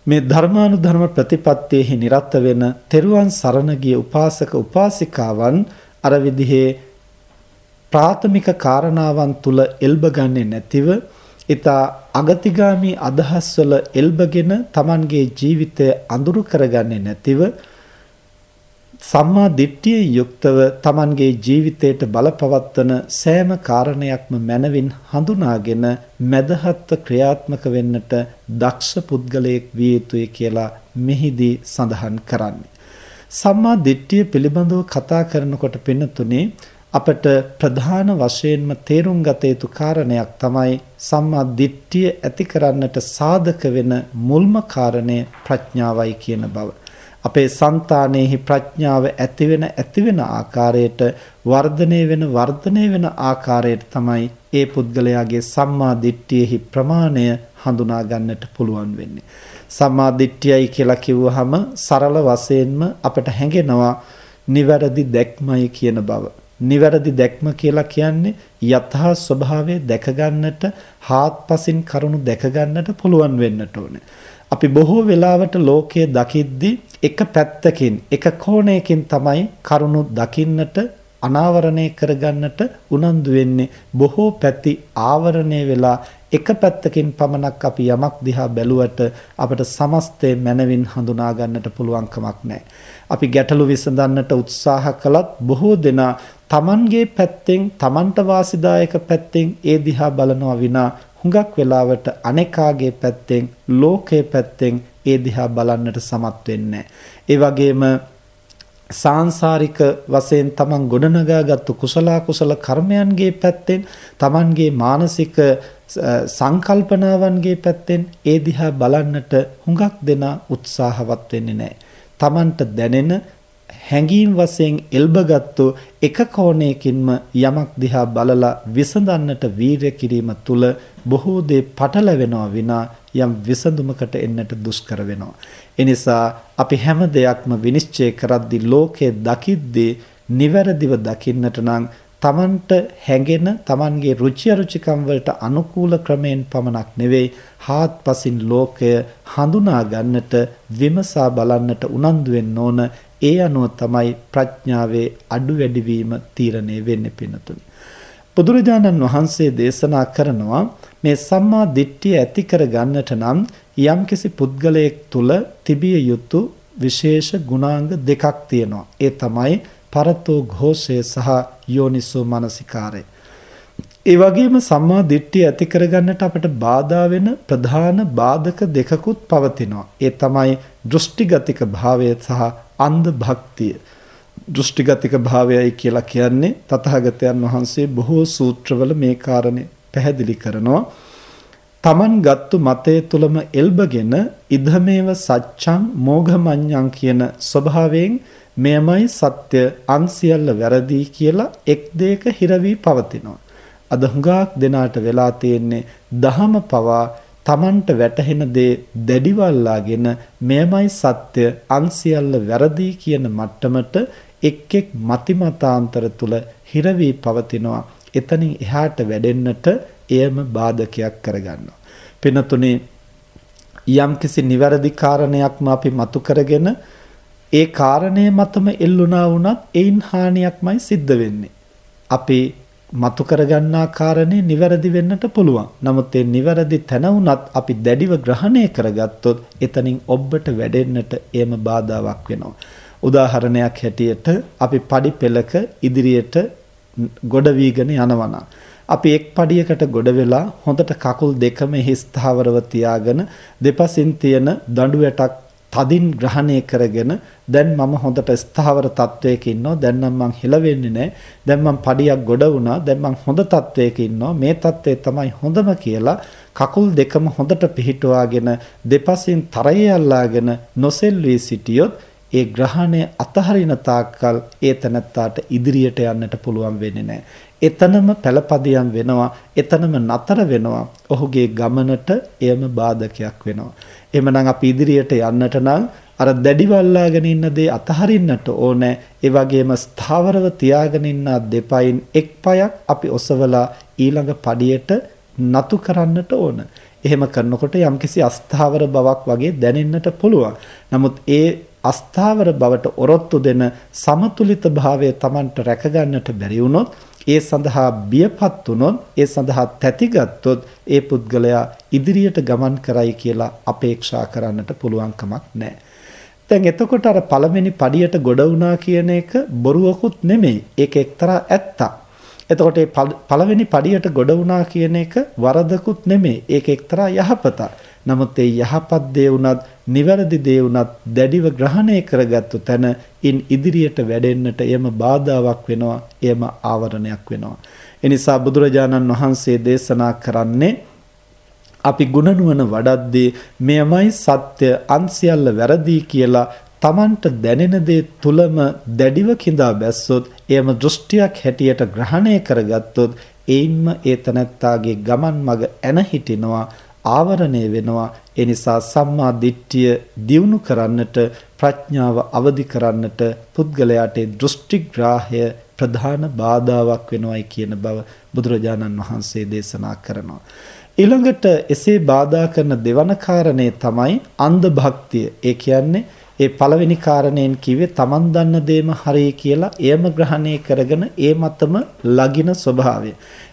මේ ධර්මානුධර්ම ප්‍රතිපත්තියෙහි නිරත වෙන තෙරුවන් සරණ ගිය උපාසක උපාසිකාවන් අර විදිහේ ප්‍රාථමික කාරණාවන් තුල එල්බ ගන්නේ නැතිව ඊතා අගතිගාමි අදහස්වල එල්බගෙන Tamanගේ ජීවිතය අඳුරු කරගන්නේ නැතිව සම්මා දිට්ඨියෙන් යුක්තව Tamanගේ ජීවිතයට බලපවත්වන සෑම කාරණයක්ම මනවින් හඳුනාගෙන මදහත්ව ක්‍රියාත්මක වෙන්නට දක්ෂ පුද්ගලයෙක් විය යුතුයි කියලා මෙහිදී සඳහන් කරන්නේ. සම්මා දිට්ඨිය පිළිබඳව කතා කරනකොට පින්නතුනේ අපට ප්‍රධාන වශයෙන්ම තේරුම් ගත යුතු කාරණයක් තමයි සම්මා දිට්ඨිය ඇති කරන්නට සාධක වෙන මුල්ම කාරණය ප්‍රඥාවයි කියන බව. අපේ సంతානෙහි ප්‍රඥාව ඇති වෙන ඇති වෙන ආකාරයට වර්ධනය වෙන වර්ධනය වෙන ආකාරයට තමයි ඒ පුද්ගලයාගේ සම්මා දිට්ඨියෙහි ප්‍රමාණය හඳුනා ගන්නට පුළුවන් වෙන්නේ. සම්මා දිට්ඨියයි කියලා කිව්වහම සරල වශයෙන්ම අපට හැඟෙනවා නිවැරදි දැක්මයි කියන බව. නිවැරදි දැක්ම කියලා කියන්නේ යථා ස්වභාවය දැක ගන්නට, හාත්පසින් කරුණු දැක ගන්නට පුළුවන් වෙන්නට ඕනේ. අපි බොහෝ වෙලාවට ලෝකයේ දකිද්දී එක පැත්තකින් එක කෝණයකින් තමයි කරුණු දකින්නට අනාවරණය කරගන්නට උනන්දු වෙන්නේ බොහෝ පැති ආවරණය වෙලා එක පැත්තකින් පමණක් අපි යමක් දිහා බැලුවට අපට සමස්තය මනවින් හඳුනා ගන්නට පුළුවන් කමක් නැහැ. අපි ගැටලු විසඳන්නට උත්සාහ කළත් බොහෝ දෙනා Tamanගේ පැත්තෙන් Tamanට වාසිදායක පැත්තෙන් ඒ දිහා බලනවා විනා හුඟක් වෙලාවට අනේකාගේ පැත්තෙන් ලෝකයේ පැත්තෙන් ඒ දිහා බලන්නට සමත් වෙන්නේ ඒ වගේම සාංශාරික වශයෙන් තමන් ගොඩනගාගත්තු කුසල කුසල කර්මයන්ගේ පැත්තෙන් තමන්ගේ මානසික සංකල්පනාවන්ගේ පැත්තෙන් ඒ දිහා බලන්නට හුඟක් දෙනා උත්සාහවත් වෙන්නේ නැහැ. තමන්ට දැනෙන හැඟීම් වශයෙන් එල්බගත්තු එක කෝණයකින්ම යමක් දිහා බලලා විසඳන්නට වීරය කිරීම තුළ බොහෝ දේ පටලැවෙනවා විනා යම් විසඳුමකට එන්නට දුෂ්කර වෙනවා. ඒ නිසා අපි හැම දෙයක්ම විනිශ්චය කරද්දී ලෝකයේ දකිද්දී නිවැරදිව දකින්නට නම් තමන්ට හැඟෙන තමන්ගේ රුචි අරුචිකම් වලට අනුකූල ක්‍රමයෙන් පමණක් නෙවෙයි හාත්පසින් ලෝකය හඳුනා ගන්නට විමසා බලන්නට උනන්දු වෙන්න ඕන ඒ අනුව තමයි ප්‍රඥාවේ අඩු වැඩි වීම තීරණය වෙන්නේ පිනතුනි බුදුරජාණන් වහන්සේ දේශනා කරනවා මේ සම්මා දිට්ඨිය ඇති කර ගන්නට නම් යම්කිසි පුද්ගලයෙක් තුල තිබිය යුතු විශේෂ ගුණාංග දෙකක් තියෙනවා. ඒ තමයි පරතෝ ഘോഷය සහ යෝනිසෝ මනසිකාරය. ඒ වගේම සම්මා දිට්ඨිය ඇති කරගන්නට අපට බාධා වෙන ප්‍රධාන බාධක දෙකකුත් පවතිනවා. ඒ තමයි දෘෂ්ටිගතික භාවය සහ අන්ධ භක්තිය. දෘෂ්ටිගතික භාවයයි කියලා කියන්නේ තථාගතයන් වහන්සේ බොහෝ සූත්‍රවල මේ කාරණේ පැහැදිලි කරනවා. තමන් ගත්තු මතය තුලම එල්බගෙන ඉදමේව සච්ඡං මෝඝමඤ්ඤං කියන ස්වභාවයෙන් මෙයමයි සත්‍ය අන්සියල්ල වැරදි කියලා එක් දෙයක හිර වී පවතිනවා. අද හුඟක් දෙනාට වෙලා තියෙන්නේ දහම පවා තමන්ට වැටහෙන දේ දැඩිවල්ලාගෙන මෙයමයි සත්‍ය අන්සියල්ල වැරදි කියන මට්ටමට එක් එක් මතිමතාන්තර තුල හිර වී පවතිනවා. එතනින් එහාට වැඩෙන්නට එයම බාධකයක් කරගන්නවා. පිනතුනේ යම්කිසි නිවැරදි කාරණයක්ම අපි මතු කරගෙන ඒ කාරණය මතම එල්ලුණා වුණත් ඒන් හානියක්මයි සිද්ධ වෙන්නේ. අපි මතු කරගන්නා කාරණේ නිවැරදි වෙන්නට පුළුවන්. නමුත් ඒ නිවැරදි තැන වුණත් අපි දැඩිව ග්‍රහණය කරගත්තොත් එතනින් ඔබට වැඩෙන්නට එයම බාධාවක් වෙනවා. උදාහරණයක් හැටියට අපි padi පෙලක ඉදිරියට ගොඩ වීගෙන යනවා අපි එක් පඩියකට ගොඩ වෙලා හොඳට කකුල් දෙකම හිස්තාවරව තියාගෙන දෙපසින් තියෙන දඬු වැටක් තදින් ග්‍රහණය කරගෙන දැන් මම හොඳට ස්ථාවර තත්වයක ඉන්නවා. දැන් නම් මං හෙලවෙන්නේ නැහැ. දැන් මං පඩියක් ගොඩ වුණා. දැන් මං හොඳ තත්වයක ඉන්නවා. මේ තත්වය තමයි හොඳම කියලා කකුල් දෙකම හොඳට පිහිටුවාගෙන දෙපසින් තරයේ අල්ලාගෙන නොසෙල්වී සිටියොත් ඒ ග්‍රහණය අතහරින තාක්කල් ඒ තනත්තාට ඉදිරියට යන්නට පුළුවන් වෙන්නේ නැහැ. එතනම පළපදියම් වෙනවා, එතනම නතර වෙනවා. ඔහුගේ ගමනට එයම බාධකයක් වෙනවා. එහෙමනම් අපි ඉදිරියට යන්නට නම් අර දැඩිවල්ලාගෙන ඉන්න දේ අතහරින්නට ඕනේ. ඒ වගේම ස්ථාවරව තියාගෙන ඉන්න දෙපයින් එක් පයක් අපි ඔසවලා ඊළඟ පඩියට නතු කරන්නට ඕන. එහෙම කරනකොට යම්කිසි අස්ථාවර බවක් වගේ දැනෙන්නට පුළුවන්. නමුත් ඒ අස්ථාවර බවට ඔරොත්තු දෙන සමතුලිත භාවය Tamanට රැකගන්නට බැරි වුණොත් ඒ සඳහා බියපත් වුණොත් ඒ සඳහා තැතිගත්තොත් ඒ පුද්ගලයා ඉදිරියට ගමන් කරයි කියලා අපේක්ෂා කරන්නට පුළුවන් කමක් නැහැ. දැන් එතකොට අර පළවෙනි පඩියට ගොඩ වුණා කියන එක බොරුවකුත් නෙමෙයි. ඒක එක්තරා ඇත්තක්. එතකොට මේ පළවෙනි පඩියට ගොඩ වුණා කියන එක වරදකුත් නෙමෙයි. ඒක එක්තරා යහපතක්. නමුත් ඒ යහපත් දේ වුණත්, නිවැරදි දේ වුණත් දැඩිව ග්‍රහණය කරගත්තු තැන ඉන් ඉදිරියට වැඩෙන්නට එයම බාධාවක් වෙනවා, එයම ආවරණයක් වෙනවා. එනිසා බුදුරජාණන් වහන්සේ දේශනා කරන්නේ අපි ගුණනුවණ වඩද්දී මෙයමයි සත්‍ය අන්සියල්ල වැරදි කියලා Tamanට දැනෙන දේ තුලම දැඩිව කිඳා බැස්සොත් එයම දෘෂ්ටියක් හැටියට ග්‍රහණය කරගත්තොත් ඒින්ම ඒ තනත්තාගේ ගමන් මඟ ඇන හිටිනවා ආවරණය වෙනවා. ඒ නිසා සම්මා දිට්ඨිය දියුණු කරන්නට ප්‍රඥාව අවදි කරන්නට පුද්ගලයාට දෘෂ්ටිග්‍රාහය ප්‍රධාන බාධාවක් වෙනවයි කියන බව බුදුරජාණන් වහන්සේ දේශනා කරනවා. ඊළඟට එසේ බාධා කරන දෙවන කාරණේ තමයි අන්ධ භක්තිය. ඒ කියන්නේ ඒ පළවෙනි කාරණයෙන් කිව්වේ Taman දන්න දේම හරි කියලා එයම ග්‍රහණය කරගෙන ඒ මතම ලගින ස්වභාවය.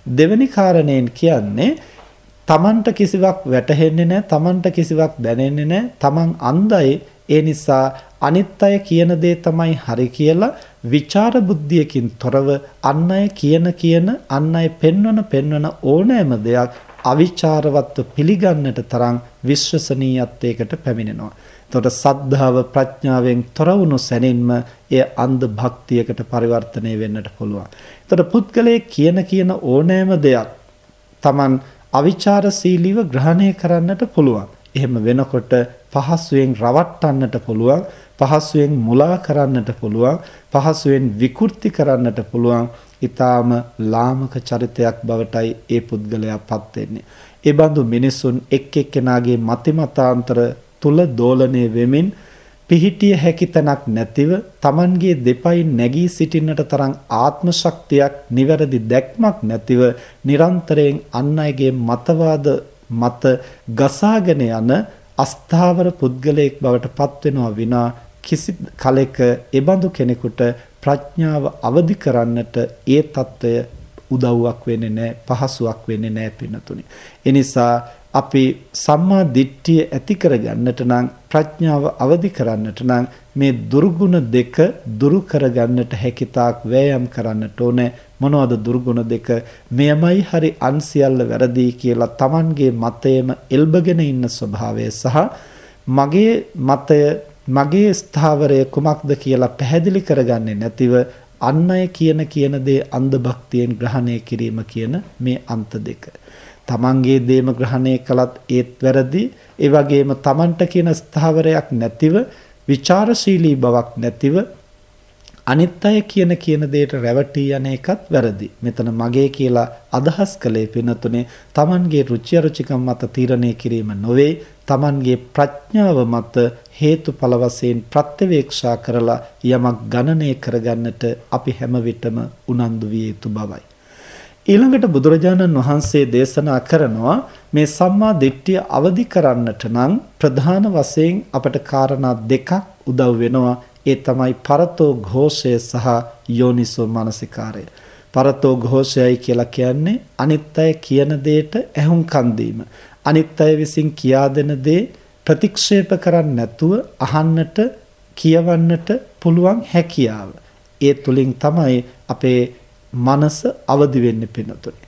දෙවෙනි කාරණයෙන් කියන්නේ Tamanට කිසිවක් වැටහෙන්නේ නැහැ, Tamanට කිසිවක් දැනෙන්නේ නැහැ, Taman අන්ධයි. ඒ නිසා අනිත් අය කියන දේ තමයි හරි කියලා විචාර බුද්ධියකින් තොරව අන් අය කියන කියන අන් අය පෙන්වන පෙන්වන ඕනෑම දෙයක් අවිචාරවත්ව පිළිගන්නට තරම් විශ්වසනීයත්වයකට පැමිණෙනවා. එතකොට සද්ධාව ප්‍රඥාවෙන් තොර වුණු සැනින්ම එය අන්ධ භක්තියකට පරිවර්තනය වෙන්නට පුළුවන්. එතකොට පුද්ගලයේ කියන කියන ඕනෑම දෙයක් Taman අවිචාරශීලීව ග්‍රහණය කරන්නට පුළුවන්. එහෙම වෙනකොට පහසුවෙන් රවට්ටන්නට පුළුවන්, පහසුවෙන් මුලා කරන්නට පුළුවන්, පහසුවෙන් විකෘති කරන්නට පුළුවන්. ඊටාම ලාමක චරිතයක් බවටයි ඒ පුද්ගලයාපත් වෙන්නේ. ඒ බඳු මිනිසුන් එක් එක්කෙනාගේ මතිමතාන්තර තුල දෝලණය වෙමින් පිහිටිය හැකි තැනක් නැතිව Tamanගේ දෙපයින් නැගී සිටින්නට තරම් ආත්ම ශක්තියක් නිවැරදි දැක්මක් නැතිව නිරන්තරයෙන් අන් අයගේ මතවාද මත ගසාගෙන යන අස්ථාවර පුද්ගලයෙක් බවට පත්වෙනවා විනා කිසි කලෙක එබඳු කෙනෙකුට ප්‍රඥාව අවදි කරන්නට ඒ తত্ত্বය උදව්වක් වෙන්නේ නැහැ පහසුවක් වෙන්නේ නැහැ පින්නතුනි. ඒ නිසා අපි සම්මා දිට්ඨිය ඇති කරගන්නට නම් ප්‍රඥාව අවදි කරන්නට නම් මේ දුර්ගුණ දෙක දුරු කරගන්නට හැකිතාක් වෑයම් කරන්නට ඕනේ මොනවද දුර්ගුණ දෙක මෙයමයි හරි අන්සියල්ල වැරදි කියලා Tamanගේ මතයම එල්බගෙන ඉන්න ස්වභාවය සහ මගේ මතය මගේ ස්ථාවරය කුමක්ද කියලා පැහැදිලි කරගන්නේ නැතිව අන් අය කියන කියන දේ අන්ධ භක්තියෙන් ග්‍රහණය කිරීම කියන මේ අන්ත දෙක. තමන්ගේ දේම ග්‍රහණය කළත් ඒත් වැරදි. ඒ වගේම තමන්ට කියන ස්ථාවරයක් නැතිව, ਵਿਚාරශීලී බවක් නැතිව අනිත් අය කියන කියන දෙයට රැවටී යන එකත් වැරදි. මෙතන මගේ කියලා අදහස් කළේ පිනතුනේ Tamanගේ රුචි අරුචිකම් මත තීරණය කිරීම නොවේ. Tamanගේ ප්‍රඥාව මත හේතුඵල වශයෙන් ප්‍රත්‍යවේක්ෂා කරලා යමක් ගණනය කරගන්නට අපි හැම විටම උනන්දු විය යුතු බවයි. ඊළඟට බුදුරජාණන් වහන්සේ දේශනා කරනවා මේ සම්මා දිට්ඨිය අවදි කරන්නට නම් ප්‍රධාන වශයෙන් අපට කාරණා දෙකක් උදව් වෙනවා. ඒ තමයි පරතෝ ഘോഷය සහ යෝනිසෝ මනසිකාරය. පරතෝ ഘോഷයයි කියලා කියන්නේ අනිත්‍ය කියන දෙයට ඇහුම්කන් දීම. අනිත්‍ය විසින් කියා දෙන දේ ප්‍රතික්ෂේප කරන්නේ නැතුව අහන්නට කියවන්නට පුළුවන් හැකියාව. ඒ තුලින් තමයි අපේ මනස අවදි වෙන්නේ පිනතුනේ.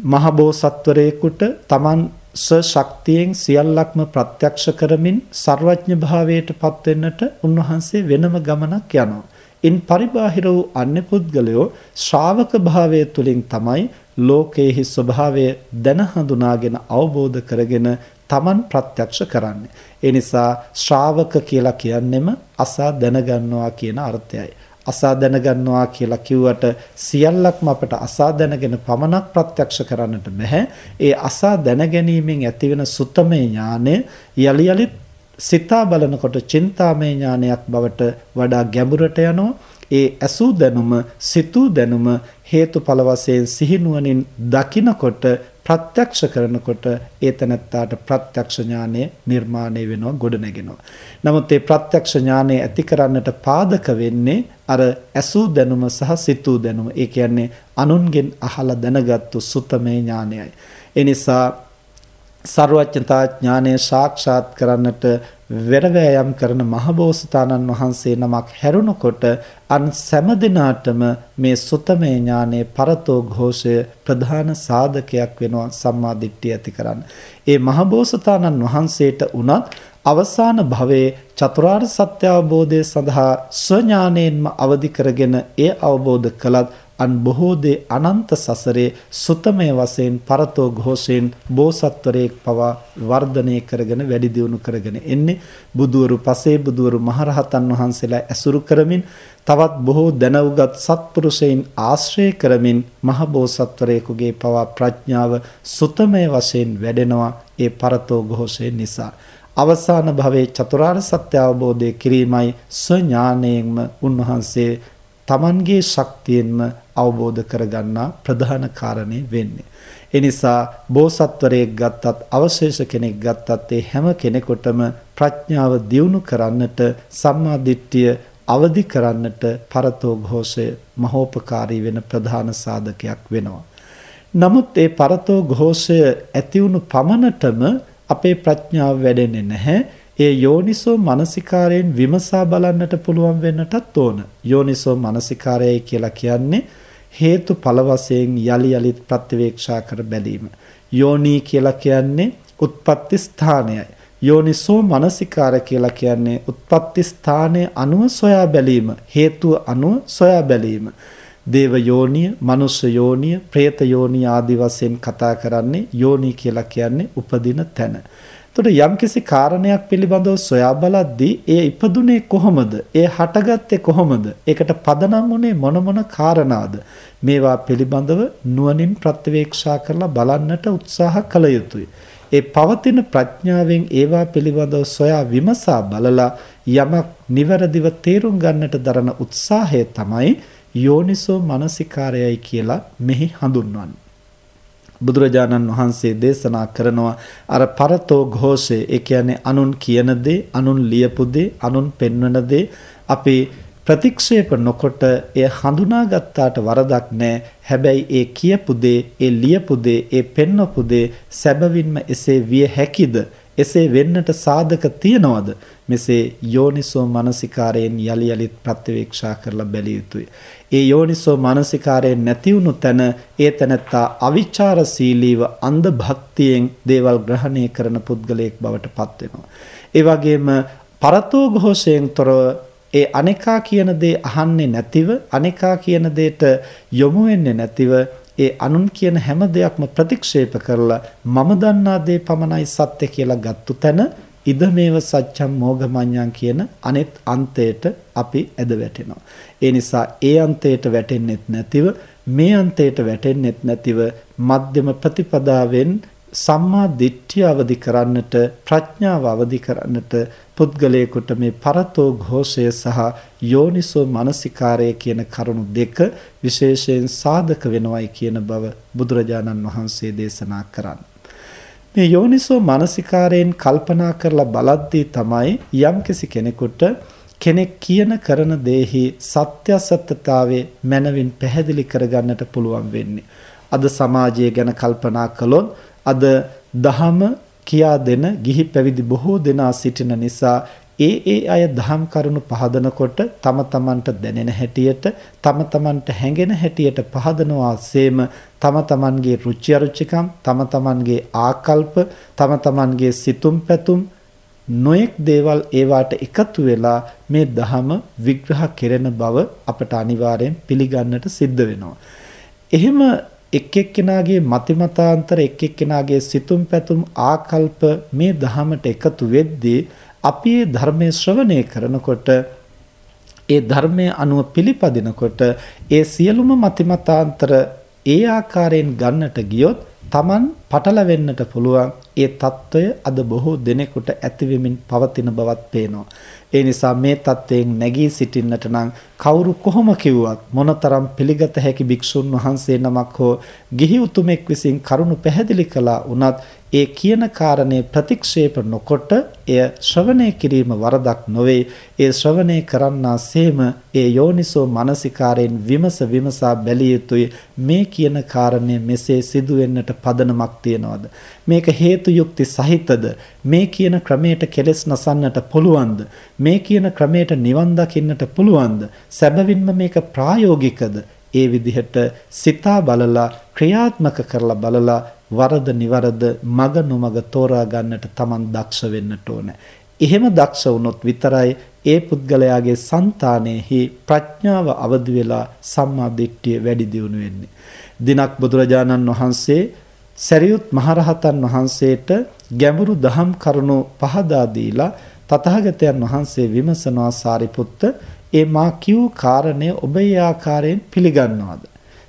මහබෝසත්වරයෙකුට Taman ස්වශක්තියෙන් සියල්ලක්ම ප්‍රත්‍යක්ෂ කරමින් ਸਰවඥ භාවයට පත් වෙන්නට උන්වහන්සේ වෙනම ගමනක් යනවා. ඉන් පරිබාහිර වූ අන්‍ය පුද්ගලයෝ ශ්‍රාවක භාවය තුලින් තමයි ලෝකයේහි ස්වභාවය දැන හඳුනාගෙන අවබෝධ කරගෙන Taman ප්‍රත්‍යක්ෂ කරන්නේ. ඒ නිසා ශ්‍රාවක කියලා කියන්නෙම අසා දැනගන්නවා කියන අර්ථයයි. අසා දැනගන්නවා කියලා කිව්වට සියල්ලක්ම අපට අසා දැනගෙන පමණක් ප්‍රත්‍යක්ෂ කරන්නට බෑ. ඒ අසා දැනගැනීමෙන් ඇතිවෙන සුත්තමේ ඥානය යලි යලිත් සිතා බලනකොට චින්තාමය ඥානයක් බවට වඩා ගැඹුරට යනවා. ඒ ඇසූ දැනුම, සිතූ දැනුම හේතුඵල වශයෙන් සිහිනුවණින් දකිනකොට ප්‍රත්‍යක්ෂ කරනකොට ඒ තනත්තාට ප්‍රත්‍යක්ෂ ඥානය නිර්මාණය වෙනවා ගොඩ නැගෙනවා. නමුත් මේ ප්‍රත්‍යක්ෂ ඥානය ඇති කරන්නට පාදක වෙන්නේ අර ඇසූ දැනුම සහ සිතූ දැනුම. ඒ කියන්නේ අනුන්ගෙන් අහලා දැනගත්තු සුතමේ ඥානයයි. ඒ නිසා ਸਰවඥතා ඥානය සාක්ෂාත් කරන්නට වෙරවැයම් කරන මහබෝසතාණන් වහන්සේ නමක් හැරුණකොට අන් සෑම දිනාටම මේ සුතමේ ඥානයේ පරතෝ ഘോഷය ප්‍රධාන සාධකයක් වෙනවා සම්මා දිට්ඨිය ඇති කරන්න. ඒ මහබෝසතාණන් වහන්සේට උනත් අවසාන භවයේ චතුරාර්ය සත්‍ය අවබෝධය සඳහා ස්වඥාණයෙන්ම අවදි කරගෙන ඒ අවබෝධ කළත් අන් බොහෝ දේ අනන්ත සසරේ සුතමය වශයෙන් පරතෝ ഘോഷයෙන් බෝසත්වරයෙක් පවා වර්ධනය කරගෙන වැඩි දියුණු කරගෙන එන්නේ. බුදවරු පසේ බුදවරු මහරහතන් වහන්සේලා ඇසුරු කරමින් තවත් බොහෝ දැනුගත් සත්පුරුෂයින් ආශ්‍රය කරමින් මහ බෝසත්වරයෙකුගේ පවා ප්‍රඥාව සුතමය වශයෙන් වැඩෙනවා ඒ පරතෝ ഘോഷය නිසා. අවසාන භවයේ චතුරාර්ය සත්‍ය අවබෝධය කිරීමයි ස්වඥාණයෙන්ම උන්වහන්සේ තමන්ගේ ශක්තියෙන්ම අවබෝධ කරගන්නා ප්‍රධාන කාරණේ වෙන්නේ. ඒ නිසා බෝසත්වරයෙක් ගත්තත් අවශේෂ කෙනෙක් ගත්තත් ඒ හැම කෙනෙකුටම ප්‍රඥාව දියුණු කරන්නට සම්මා දිට්ඨිය අවදි කරන්නට පරතෝ ഘോഷය මහෝපකාරී වෙන ප්‍රධාන සාධකයක් වෙනවා. නමුත් ඒ පරතෝ ഘോഷය ඇති වුණු පමණටම අපේ ප්‍රඥාව වැඩෙන්නේ නැහැ. ඒ යෝනිසෝ මානසිකාරයෙන් විමසා බලන්නට පුළුවන් වෙන්නටත් ඕන. යෝනිසෝ මානසිකාරයයි කියලා කියන්නේ හේතුඵල වශයෙන් යලි යලිත් ප්‍රතිවේක්ෂා කර බැලීම. යෝනි කියලා කියන්නේ උත්පත්ති ස්ථානයයි. යෝනිසෝ මනසිකාර කියලා කියන්නේ උත්පත්ති ස්ථානයේ අනුව සොයා බැලීම, හේතුව අනුව සොයා බැලීම. දේව යෝනිය, මනුෂ්‍ය යෝනිය, പ്രേත යෝනිය ආදි වශයෙන් කතා කරන්නේ යෝනි කියලා කියන්නේ උපදින තැන. එතකොට යම්කිසි කාරණයක් පිළිබඳව සොයා බලද්දී ඒ ඉපදුනේ කොහොමද? ඒ හටගත්තේ කොහොමද? ඒකට පදනම් උනේ මොන මොන කාරණාද? මේවා පිළිබඳව නුවණින් ප්‍රත්‍යවේක්ෂා කරලා බලන්නට උත්සාහ කළ යුතුයි. ඒ පවතින ප්‍රඥාවෙන් ඒවා පිළිබඳව සොයා විමසා බලලා යමක් නිවැරදිව තේරුම් ගන්නට දරන උත්සාහය තමයි යෝනිසෝ මනසිකාරයයි කියලා මෙහි හඳුන්වන්නේ. බුදුරජාණන් වහන්සේ දේශනා කරනවා අර පරතෝ ഘോഷේ ඒ කියන්නේ අනුන් කියන දේ අනුන් ලියපු දේ අනුන් පෙන්වන දේ අපි ප්‍රතික්ෂේප නොකොට එය හඳුනාගත්තාට වරදක් නැහැ. හැබැයි ඒ කියපු දේ, ඒ ලියපු දේ, ඒ පෙන්වපු දේ සැබවින්ම එසේ විය හැකිද? එසේ වෙන්නට සාධක තියනවද? මෙසේ යෝනිසෝ මනසිකාරයෙන් යලි යලිත් ප්‍රත්‍යවේක්ෂා කරලා බැලිය යුතුය. ඒ යෝනිසෝ මනසිකාරයෙන් නැති වුණු තැන ඒ තැනත්තා අවිචාරශීලීව අන්ධ භක්තියෙන් දේවල් ග්‍රහණය කරන පුද්ගලයෙක් බවට පත් වෙනවා. ඒ වගේම පරතෝ ഘോഷයෙන් තොරව ඒ අනේකා කියන දේ අහන්නේ නැතිව අනේකා කියන දෙයට යොමු වෙන්නේ නැතිව ඒ අනුන් කියන හැම දෙයක්ම ප්‍රතික්ෂේප කරලා මම දන්නා දේ පමණයි සත්‍ය කියලා ගත්තු තැන ඉදමේව සත්‍යම් මෝගමඤ්ඤං කියන අනෙත් අන්තයට අපි ඇද වැටෙනවා. ඒ නිසා ඒ අන්තයට වැටෙන්නෙත් නැතිව මේ අන්තයට වැටෙන්නෙත් නැතිව මධ්‍යම ප්‍රතිපදාවෙන් සම්මා දිට්ඨිය අවදි කරන්නට ප්‍රඥාව අවදි කරන්නට පුද්ගලයෙකුට මේ පරතෝ ഘോഷය සහ යෝනිසෝ මනසිකාරය කියන කරුණු දෙක විශේෂයෙන් සාධක වෙනවයි කියන බව බුදුරජාණන් වහන්සේ දේශනා කරන්නේ. මේ යෝනිසෝ මනසිකාරයෙන් කල්පනා කරලා බලද්දී තමයි යම්කිසි කෙනෙකුට කෙනෙක් කියන කරන දේහි සත්‍ය සත්‍යතාවයේ මනවින් පැහැදිලි කරගන්නට පුළුවන් වෙන්නේ. අද සමාජය ගැන කල්පනා කළොත් අද දහම කියා දෙන ගිහි පැවිදි බොහෝ දෙනා සිටින නිසා ඒ ඒ අය දහම් කරුණු පහදනකොට තම තමන්ට දැනෙන හැටියට තම තමන්ට හැඟෙන හැටියට පහදනවාseම තම තමන්ගේ රුචි අරුචිකම් තම තමන්ගේ ආකල්ප තම තමන්ගේ සිතුම් පැතුම් නොයෙක් දේවල් ඒවාට එකතු වෙලා මේ දහම විග්‍රහ කෙරෙන බව අපට අනිවාර්යෙන් පිළිගන්නට සිද්ධ වෙනවා. එහෙම එක් එක්කෙනාගේ මතිමතාන්තර එක් එක්කෙනාගේ සිතුම් පැතුම් ආකල්ප මේ දහමට එකතු වෙද්දී අපි මේ ධර්මයේ ශ්‍රවණය කරනකොට ඒ ධර්මයේ අනුව පිළිපදිනකොට ඒ සියලුම මතිමතාන්තර ඒ ආකාරයෙන් ගන්නට ගියොත් Taman පටලවෙන්නට පුළුවන් ඒ తত্ত্বය අද බොහෝ දිනෙකට ඇතිවෙමින් පවතින බවත් පේනවා. ඒ නිසා මේ தත්වයෙන් නැගී සිටින්නට නම් කවුරු කොහොම කිව්වත් මොනතරම් පිළිගත හැකි භික්ෂුන් වහන්සේ නමක් හෝ ගිහි උතුමෙක් විසින් කරුණු පැහැදිලි කළා වුණත් ඒ කියන කාරණේ ප්‍රතික්ෂේප නොකොට එය ශ්‍රවණය කිරීම වරදක් නොවේ. ඒ ශ්‍රවණය කරන්නාseම ඒ යෝනිසෝ මානසිකාරයෙන් විමස විමසා බැලිය යුතුයි. මේ කියන කාරණේ මෙසේ සිදුවෙන්නට පදනමක් තියනවාද? මේක හේතු යුක්ති සහිතද? මේ කියන ක්‍රමයට කෙලස් නසන්නට පුළුවන්ද? මේ කියන ක්‍රමයට නිවන් දකින්නට පුළුවන්ද? සැබවින්ම මේක ප්‍රායෝගිකද? ඒ විදිහට සිතා බලලා ක්‍රියාත්මක කරලා බලලා වරද නිවරද මග නොමග තෝරා ගන්නට Taman දක්ෂ වෙන්නට ඕන. එහෙම දක්ෂ වුණොත් විතරයි ඒ පුද්ගලයාගේ సంతානෙහි ප්‍රඥාව අවදි වෙලා සම්මා දිට්ඨිය වැඩි දියුණු වෙන්නේ. දිනක් බුදුරජාණන් වහන්සේ සරියුත් මහරහතන් වහන්සේට ගැඹුරු දහම් කරුණු පහදා දීලා තථාගතයන් වහන්සේ විමසනවා සාරිපුත්ත ඒ මා කිව් කාරණය ඔබ ඒ ආකාරයෙන් පිළිගන්නවද?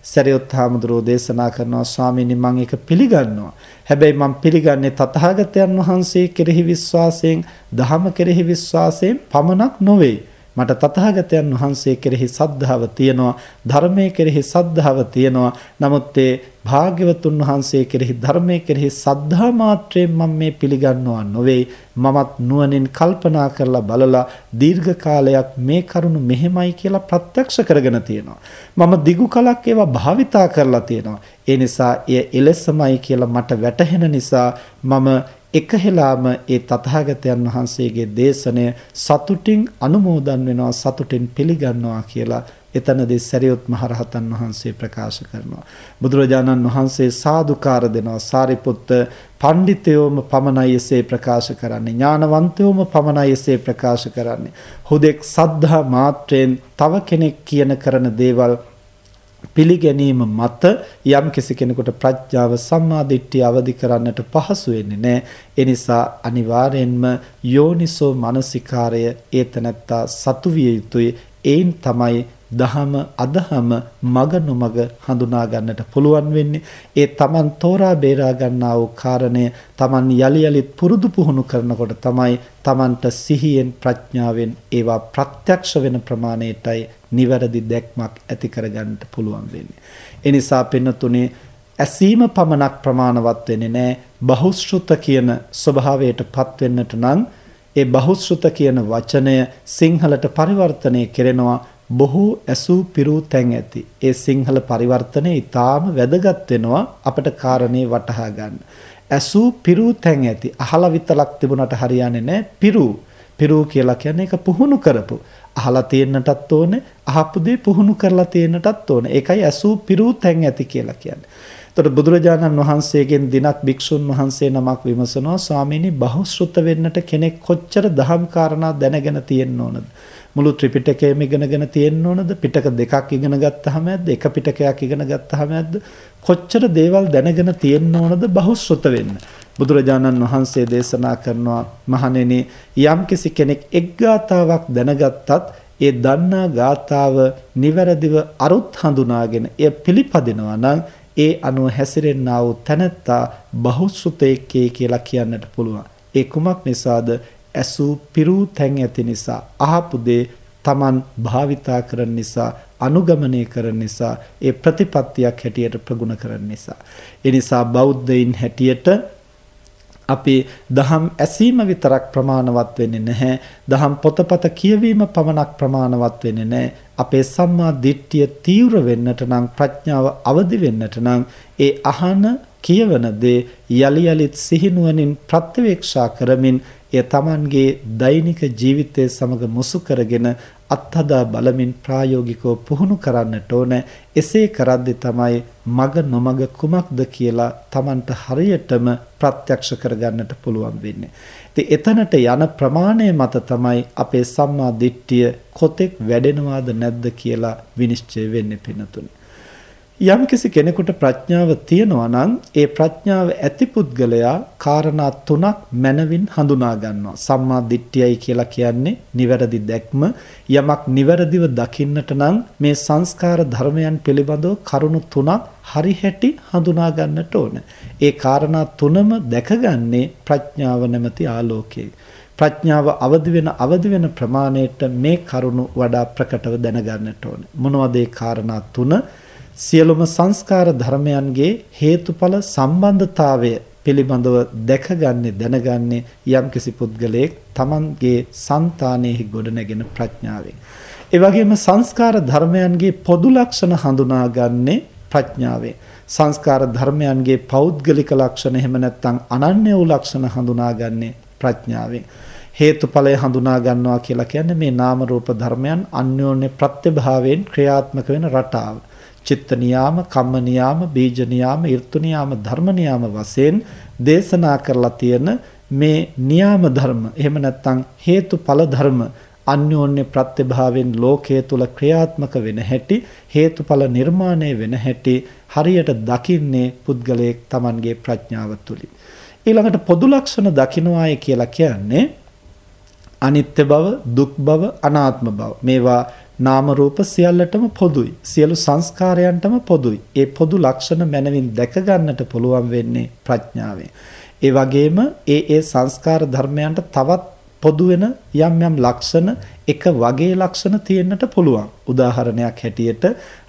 සරියොත් හාමුදුරුවෝ දේශනා කරනවා ස්වාමීනි මම ඒක පිළිගන්නවා. හැබැයි මම පිළිගන්නේ තථාගතයන් වහන්සේ කෙරෙහි විශ්වාසයෙන්, ධහම කෙරෙහි විශ්වාසයෙන් පමණක් නොවේ. මට තථාගතයන් වහන්සේ කෙරෙහි සද්ධාව තියෙනවා ධර්මයේ කෙරෙහි සද්ධාව තියෙනවා. නමුත් ඒ භාග්‍යවතුන් වහන්සේ කෙරෙහි ධර්මයේ කෙරෙහි සද්ධා මාත්‍රයෙන් මම මේ පිළිගන්නවා නොවේ. මමත් නුවණින් කල්පනා කරලා බලලා දීර්ඝ කාලයක් මේ කරුණ මෙහෙමයි කියලා ප්‍රත්‍යක්ෂ කරගෙන තියෙනවා. මම දිගු කලක් ඒවා භාවිතා කරලා තියෙනවා. ඒ නිසා එය එලෙසමයි කියලා මට වැටහෙන නිසා මම එකහෙලාම ඒ තථාගතයන් වහන්සේගේ දේශනය සතුටින් අනුමෝදන් වෙනවා සතුටින් පිළිගන්නවා කියලා එතනදී සරියුත් මහරහතන් වහන්සේ ප්‍රකාශ කරනවා. බුදුරජාණන් වහන්සේ සාදුකාර දෙනවා. සාරිපුත්ත පඬිතයෝම පමණයි එසේ ප්‍රකාශ කරන්නේ. ඥානවන්තයෝම පමණයි එසේ ප්‍රකාශ කරන්නේ. හුදෙක් සද්ධා මාත්‍රයෙන් තව කෙනෙක් කියන කරන දේවල් පිළිගැනීම මත යම් කෙනෙකුට ප්‍රඥාව සම්මාදිට්ඨිය අවදි කරන්නට පහසු වෙන්නේ නැහැ. ඒ නිසා අනිවාර්යෙන්ම යෝනිසෝ මනසිකාරය ඒතනත්තා සතු විය යුතුයි. ඒන් තමයි දහම අදහම මග නොමග හඳුනා ගන්නට පුළුවන් වෙන්නේ. ඒ තමන් තෝරා බේරා ගන්නා වූ කාරණය තමන් යලි යලිත් පුරුදු පුහුණු කරනකොට තමයි තමන්ට සිහියෙන් ප්‍රඥාවෙන් ඒවා ප්‍රත්‍යක්ෂ වෙන ප්‍රමාණයටයි නිවැරදි දැක්මක් ඇති කරගන්නට පුළුවන් වෙන්නේ. ඒ නිසා පින්නතුනේ ඇසීම පමණක් ප්‍රමාණවත් වෙන්නේ නැහැ බහුශ්‍රුත කියන ස්වභාවයටපත් වෙන්නට නම් ඒ බහුශ්‍රුත කියන වචනය සිංහලට පරිවර්තනය කෙරෙනවා. බොහෝ ඇසූ පිරූ තැන් ඇති. ඒ සිංහල පරිවර්තනය ඊටාම වැදගත් වෙනවා අපට කාරණේ වටහා ගන්න. ඇසූ පිරූ තැන් ඇති. අහලා විතරක් තිබුණට හරියන්නේ නැහැ. පිරූ. පිරූ කියලා කියන්නේ ඒක පුහුණු කරපු. අහලා තියෙන්නටත් ඕනේ, අහපු දේ පුහුණු කරලා තියෙන්නටත් ඕනේ. ඒකයි ඇසූ පිරූ තැන් ඇති කියලා කියන්නේ. එතකොට බුදුරජාණන් වහන්සේගෙන් දිනක් භික්ෂුන් වහන්සේ නමක් විමසනවා ස්වාමීනි බහුශෘත වෙන්නට කෙනෙක් කොච්චර දහම් කාරණා දැනගෙන තියෙන්න ඕනද? මුළු ත්‍රිපිටකයම ඉගෙනගෙන තියෙන්න ඕනද? පිටක දෙකක් ඉගෙන ගත්තාම ඇද්ද? එක පිටකයක් ඉගෙන ගත්තාම ඇද්ද? කොච්චර දේවල් දැනගෙන තියෙන්න ඕනද බහුශෘත වෙන්න? බුදුරජාණන් වහන්සේ දේශනා කරනවා මහණෙනි යම්කිසි කෙනෙක් එක් ගාතාවක් දැනගත්තත් ඒ දන්නා ගාතාව නිවැරදිව අරුත් හඳුනාගෙන එය පිළිපදිනවා නම් ඒ අනුව හැසිරෙන්නා වූ තැනැත්තා බහුසුතේකේ කියලා කියන්නට පුළුවන්. ඒ කුමක් නිසාද? ඇසූ පිරූ තැන් ඇති නිසා අහපු දේ Taman භාවිතා කරන නිසා අනුගමනය කරන නිසා ඒ ප්‍රතිපත්තියක් හැටියට ප්‍රගුණ කරන නිසා ඒ නිසා බෞද්ධයින් හැටියට අපේ දහම් ඇසීම විතරක් ප්‍රමාණවත් වෙන්නේ නැහැ. දහම් පොතපත කියවීම පමණක් ප්‍රමාණවත් වෙන්නේ නැහැ. අපේ සම්මා දිට්ඨිය තීව්‍ර වෙන්නට නම් ප්‍රඥාව අවදි වෙන්නට නම් ඒ අහන කියවන දේ යලි යලිත් සිහිනුවණින් ප්‍රත්‍යවේක්ෂා කරමින් එය Tamanගේ දෛනික ජීවිතයේ සමග මුසු කරගෙන අත්හදා බලමින් ප්‍රායෝගිකව පුහුණු කරන්නට ඕන. එසේ කරද්දී තමයි මග නොමග කුමක්ද කියලා Tamanට හරියටම ප්‍රත්‍යක්ෂ කරගන්නට පුළුවන් වෙන්නේ. ඉතින් එතනට යන ප්‍රමාණය මත තමයි අපේ සම්මා දිට්ඨිය කොතෙක් වැඩෙනවාද නැද්ද කියලා විනිශ්චය වෙන්නේ පිනතුනේ. යම්කිසි කෙනෙකුට ප්‍රඥාව තියෙනවා නම් ඒ ප්‍රඥාව ඇති පුද්ගලයා කාරණා තුනක් මනවින් හඳුනා ගන්නවා. සම්මා දිට්ඨියයි කියලා කියන්නේ නිවැරදි දැක්ම. යමක් නිවැරදිව දකින්නට නම් මේ සංස්කාර ධර්මයන් පිළිබඳව කරුණු තුනක් හරි හැටි හඳුනා ගන්නට ඕන. ඒ කාරණා තුනම දැකගන්නේ ප්‍රඥාව නැමැති ආලෝකයේ. ප්‍රඥාව අවදි වෙන අවදි වෙන ප්‍රමාණයට මේ කරුණු වඩා ප්‍රකටව දැනගන්නට ඕන. මොනවද ඒ කාරණා තුන? සියලුම සංස්කාර ධර්මයන්ගේ හේතුඵල සම්බන්ධතාවය පිළිබඳව දැකගන්නේ දැනගන්නේ යම්කිසි පුද්ගලයෙක් Tamanගේ సంతානෙහි ගොඩනැගෙන ප්‍රඥාවෙන්. ඒ වගේම සංස්කාර ධර්මයන්ගේ පොදු ලක්ෂණ හඳුනාගන්නේ ප්‍රඥාවෙන්. සංස්කාර ධර්මයන්ගේ පෞද්ගලික ලක්ෂණ එහෙම නැත්නම් අනන්‍ය වූ ලක්ෂණ හඳුනාගන්නේ ප්‍රඥාවෙන්. හේතුඵලය හඳුනා ගන්නවා කියලා කියන්නේ මේ නාම රූප ධර්මයන් අන්‍යෝන්‍ය ප්‍රත්‍යභාවයෙන් ක්‍රියාත්මක වෙන රටාව. චිත්ත නියාම, කම්ම නියාම, බීජ නියාම, ඍතු නියාම, ධර්ම නියාම වශයෙන් දේශනා කරලා තියෙන මේ නියාම ධර්ම. එහෙම නැත්නම් හේතුඵල ධර්ම අන්‍යෝන්‍ය ප්‍රත්‍යභාවයෙන් ලෝකයේ තුල ක්‍රියාත්මක වෙන හැටි හේතුඵල නිර්මාණය වෙන හැටි හරියට දකින්නේ පුද්ගලයෙක් Tamanගේ ප්‍රඥාව තුලින්. ඊළඟට පොදු ලක්ෂණ දකින්නවාය කියලා කියන්නේ අනිත්‍ය බව දුක් බව අනාත්ම බව. මේවා නාම රූප සියල්ලටම පොදුයි. සියලු සංස්කාරයන්ටම පොදුයි. ඒ පොදු ලක්ෂණ මනවින් දැක ගන්නට පුළුවන් වෙන්නේ ප්‍රඥාවෙන්. ඒ වගේම ඒ ඒ සංස්කාර ධර්මයන්ට තවත් පොදු වෙන යම් යම් ලක්ෂණ එක වගේ ලක්ෂණ තියෙන්නට පුළුවන්. උදාහරණයක් හැටියට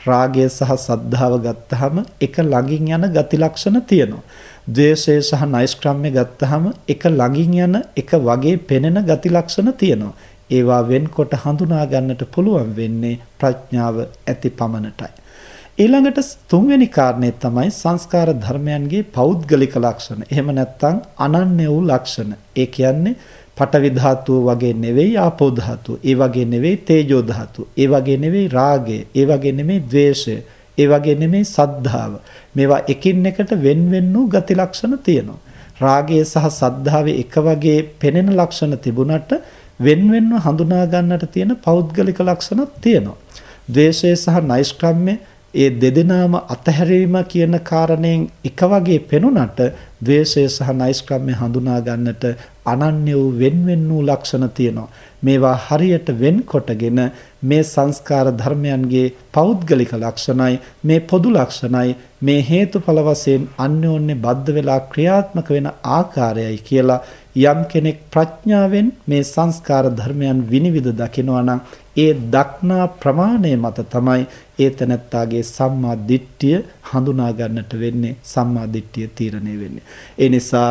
රාගය සහ සද්ධාව ගත්තාම එක ළඟින් යන ගති ලක්ෂණ තියෙනවා. ද්වේෂය සහ නෛෂ්ක්‍රම්‍ය ගත්තාම එක ළඟින් යන එක වගේ පෙනෙන ගති ලක්ෂණ තියෙනවා. ඒවා වෙන්කොට හඳුනා ගන්නට පුළුවන් වෙන්නේ ප්‍රඥාව ඇති පමණටයි. ඊළඟට තුන්වෙනි කාරණේ තමයි සංස්කාර ධර්මයන්ගේ පෞද්ගලික ලක්ෂණ. එහෙම නැත්නම් අනන්‍ය වූ ලක්ෂණ. ඒ කියන්නේ පඨවි ධාතුව වගේ නෙවෙයි ආපෝ ධාතුව. ඒ වගේ නෙවෙයි තේජෝ ධාතුව. ඒ වගේ නෙවෙයි රාගය. ඒ වගේ නෙවෙයි ද්වේෂය. ඒ වගේ නෙමෙයි සද්ධාව. මේවා එකින් එකට වෙන් වෙන් වූ ගති ලක්ෂණ තියෙනවා. රාගය සහ සද්ධාවේ එක වගේ පෙනෙන ලක්ෂණ තිබුණට වෙන වෙනම හඳුනා ගන්නට තියෙන පෞද්ගලික ලක්ෂණක් තියෙනවා. ද්වේෂය සහ නෛෂ්ක්‍රම්‍ය ඒ දෙදෙනාම අතහැරීම කියන කාරණයෙන් එක වගේ පෙනුනට ද්වේෂය සහ නෛෂ්ක්‍රම්‍ය හඳුනා ගන්නට අනන්‍ය වූ වෙන්වෙන් වූ ලක්ෂණ තියෙනවා. මේවා හරියට වෙන්කොටගෙන මේ සංස්කාර ධර්මයන්ගේ පෞද්ගලික ලක්ෂණයි මේ පොදු ලක්ෂණයි මේ හේතුඵල වශයෙන් අන්‍යෝන්‍ය බද්ධ වෙලා ක්‍රියාත්මක වෙන ආකාරයයි කියලා යම් කෙනෙක් ප්‍රඥාවෙන් මේ සංස්කාර ධර්මයන් විනිවිද දකිනවා නම් ඒ දක්නා ප්‍රමාණය මත තමයි ඒ තනත්තාගේ සම්මා දිට්ඨිය හඳුනා ගන්නට වෙන්නේ සම්මා දිට්ඨිය තීරණය වෙන්නේ. ඒ නිසා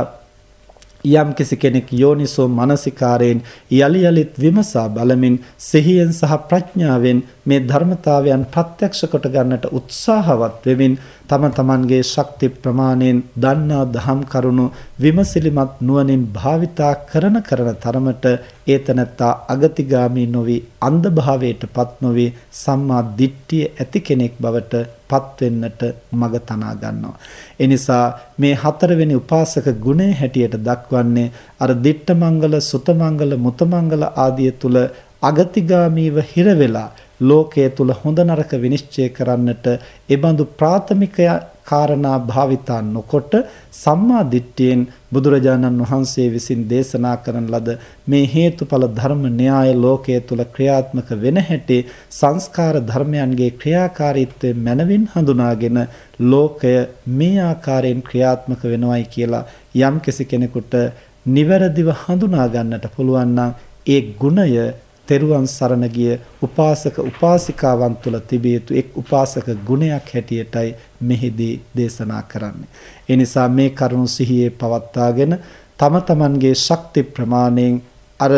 යම් කෙනෙක් යෝනිසෝ මනසිකාරයෙන් යලි යලිත් විමසා බලමින් සිහියෙන් සහ ප්‍රඥාවෙන් මේ ධර්මතාවයන් ප්‍රත්‍යක්ෂ කොට ගන්නට උත්සාහවත් වෙමින් තම තමන්ගේ ශක්ති ප්‍රමාණයෙන් දන්නා දහම් කරුණු විමසිලිමත් නුවණින් භාවිතා කරන කරන තරමට ඒතනත්තා අගතිගාමී නොවි අන්ධභාවයටපත් නොවි සම්මා දිට්ඨිය ඇති කෙනෙක් බවට පත් වෙන්නට මඟ තනා ගන්නවා. ඒ නිසා මේ හතරවෙනි උපාසක ගුණය හැටියට දක්වන්නේ අර දිට්ඨ මංගල, සුත මංගල, මුත මංගල ආදිය තුල අගතිගාමීව හිර වෙලා ලෝකයේ තුල හොඳ නරක විනිශ්චය කරන්නට ඒබඳු ප්‍රාථමික කාරණා භාවිතා නොකොට සම්මා දිට්ඨියෙන් බුදුරජාණන් වහන්සේ විසින් දේශනා කරන ලද මේ හේතුඵල ධර්ම න්‍යාය ලෝකයේ තුල ක්‍රියාත්මක වෙන හැටි සංස්කාර ධර්මයන්ගේ ක්‍රියාකාරීත්වය මනවින් හඳුනාගෙන ලෝකය මේ ආකාරයෙන් ක්‍රියාත්මක වෙනවයි කියලා යම් කෙනෙකුට නිවැරදිව හඳුනා ගන්නට පුළුවන් නම් ඒ ගුණය තෙරුවන් සරණ ගිය උපාසක උපාසිකාවන් තුළ තිබිය යුතු එක් උපාසක ගුණයක් හැටියටයි මෙහිදී දේශනා කරන්නේ. ඒ නිසා මේ කරුණු සිහියේ පවත්වාගෙන තම තමන්ගේ ශක්ති ප්‍රමාණයෙන් අර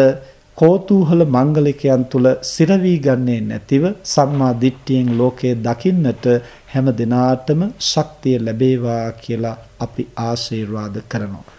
කෝතුහල මංගලිකයන් තුල සිර වී ගන්නේ නැතිව සම්මා දිට්ඨියෙන් ලෝකය දකින්නට හැම දිනාටම ශක්තිය ලැබේවා කියලා අපි ආශිර්වාද කරනවා.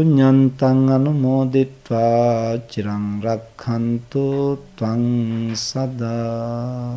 පුඤ්ඤන්තං අනුමෝදිත්වා චිරං රක්ඛන්තු ත්වං සදා